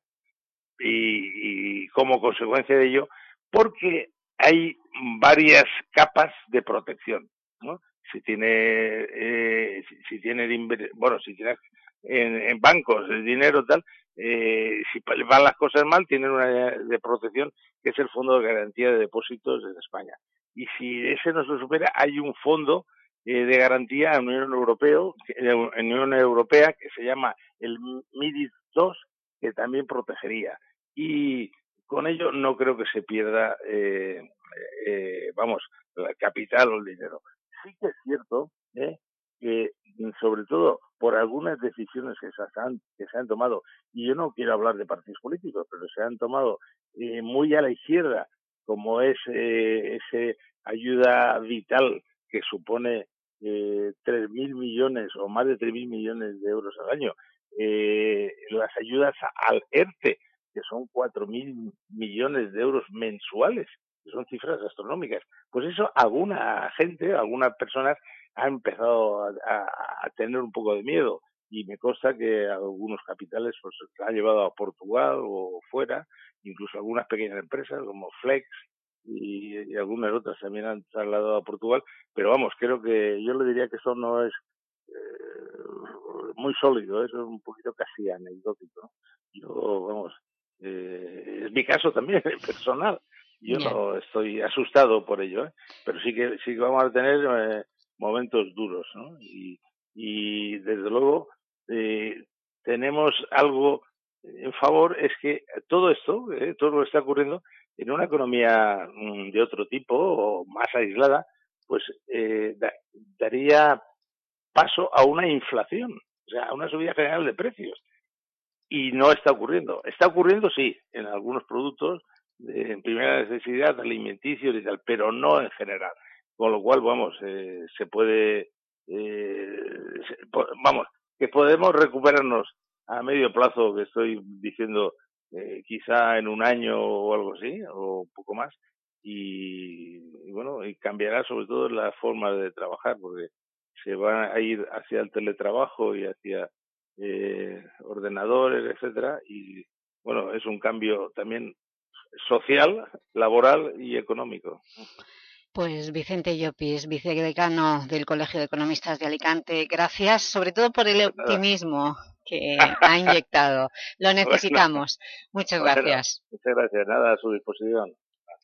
y, y como consecuencia de ello, porque hay varias capas de protección, ¿no? Si tiene, eh, si, si tiene, bueno, si tienes en, en bancos el dinero tal, eh, si van las cosas mal, tienen una de protección que es el Fondo de Garantía de Depósitos de España. Y si ese no se supera, hay un fondo eh, de garantía en Unión Europea, en Unión Europea que se llama el MIDIS 2, que también protegería. Y con ello no creo que se pierda, eh, eh, vamos, el capital o el dinero. Sí que es cierto ¿eh? Que sobre todo por algunas decisiones que se han, que se han tomado, y yo no quiero hablar de partidos políticos, pero se han tomado eh, muy a la izquierda, como es eh, esa ayuda vital que supone eh, 3.000 millones o más de 3.000 millones de euros al año, eh, las ayudas al ERTE, que son 4.000 millones de euros mensuales, que son cifras astronómicas. Pues eso alguna gente, algunas personas ha empezado a, tener un poco de miedo y me consta que algunos capitales pues se han llevado a Portugal o fuera, incluso algunas pequeñas empresas como Flex y, algunas otras también han trasladado a Portugal, pero vamos, creo que yo le diría que eso no es eh, muy sólido, eso es un poquito casi anecdótico. Yo, vamos, eh, es mi caso también personal. Yo no estoy asustado por ello, ¿eh? pero sí que sí que vamos a tener eh, momentos duros, ¿no? Y, desde luego eh, tenemos algo en favor es que todo esto, eh, todo lo que está ocurriendo en una economía mm, de otro tipo o más aislada, pues eh, daría paso a una inflación, o sea, a una subida general de precios. Y no está ocurriendo. Está ocurriendo, sí, en algunos productos de, en primera necesidad, alimenticios y tal, pero no en general. Con lo cual, vamos, eh, se puede, eh, vamos, que podemos recuperarnos a medio plazo, que estoy diciendo eh, quizá en un año o algo así, o un poco más, y, bueno, y cambiará sobre todo la forma de trabajar, porque se va a ir hacia el teletrabajo y hacia eh, ordenadores, etcétera, y bueno, es un cambio también social, laboral y económico. Pues Vicente Llopis, vicedecano del Colegio de Economistas de Alicante, gracias sobre todo por el optimismo que ha inyectado. Lo necesitamos. Muchas gracias. muchas gracias. Nada, a su disposición.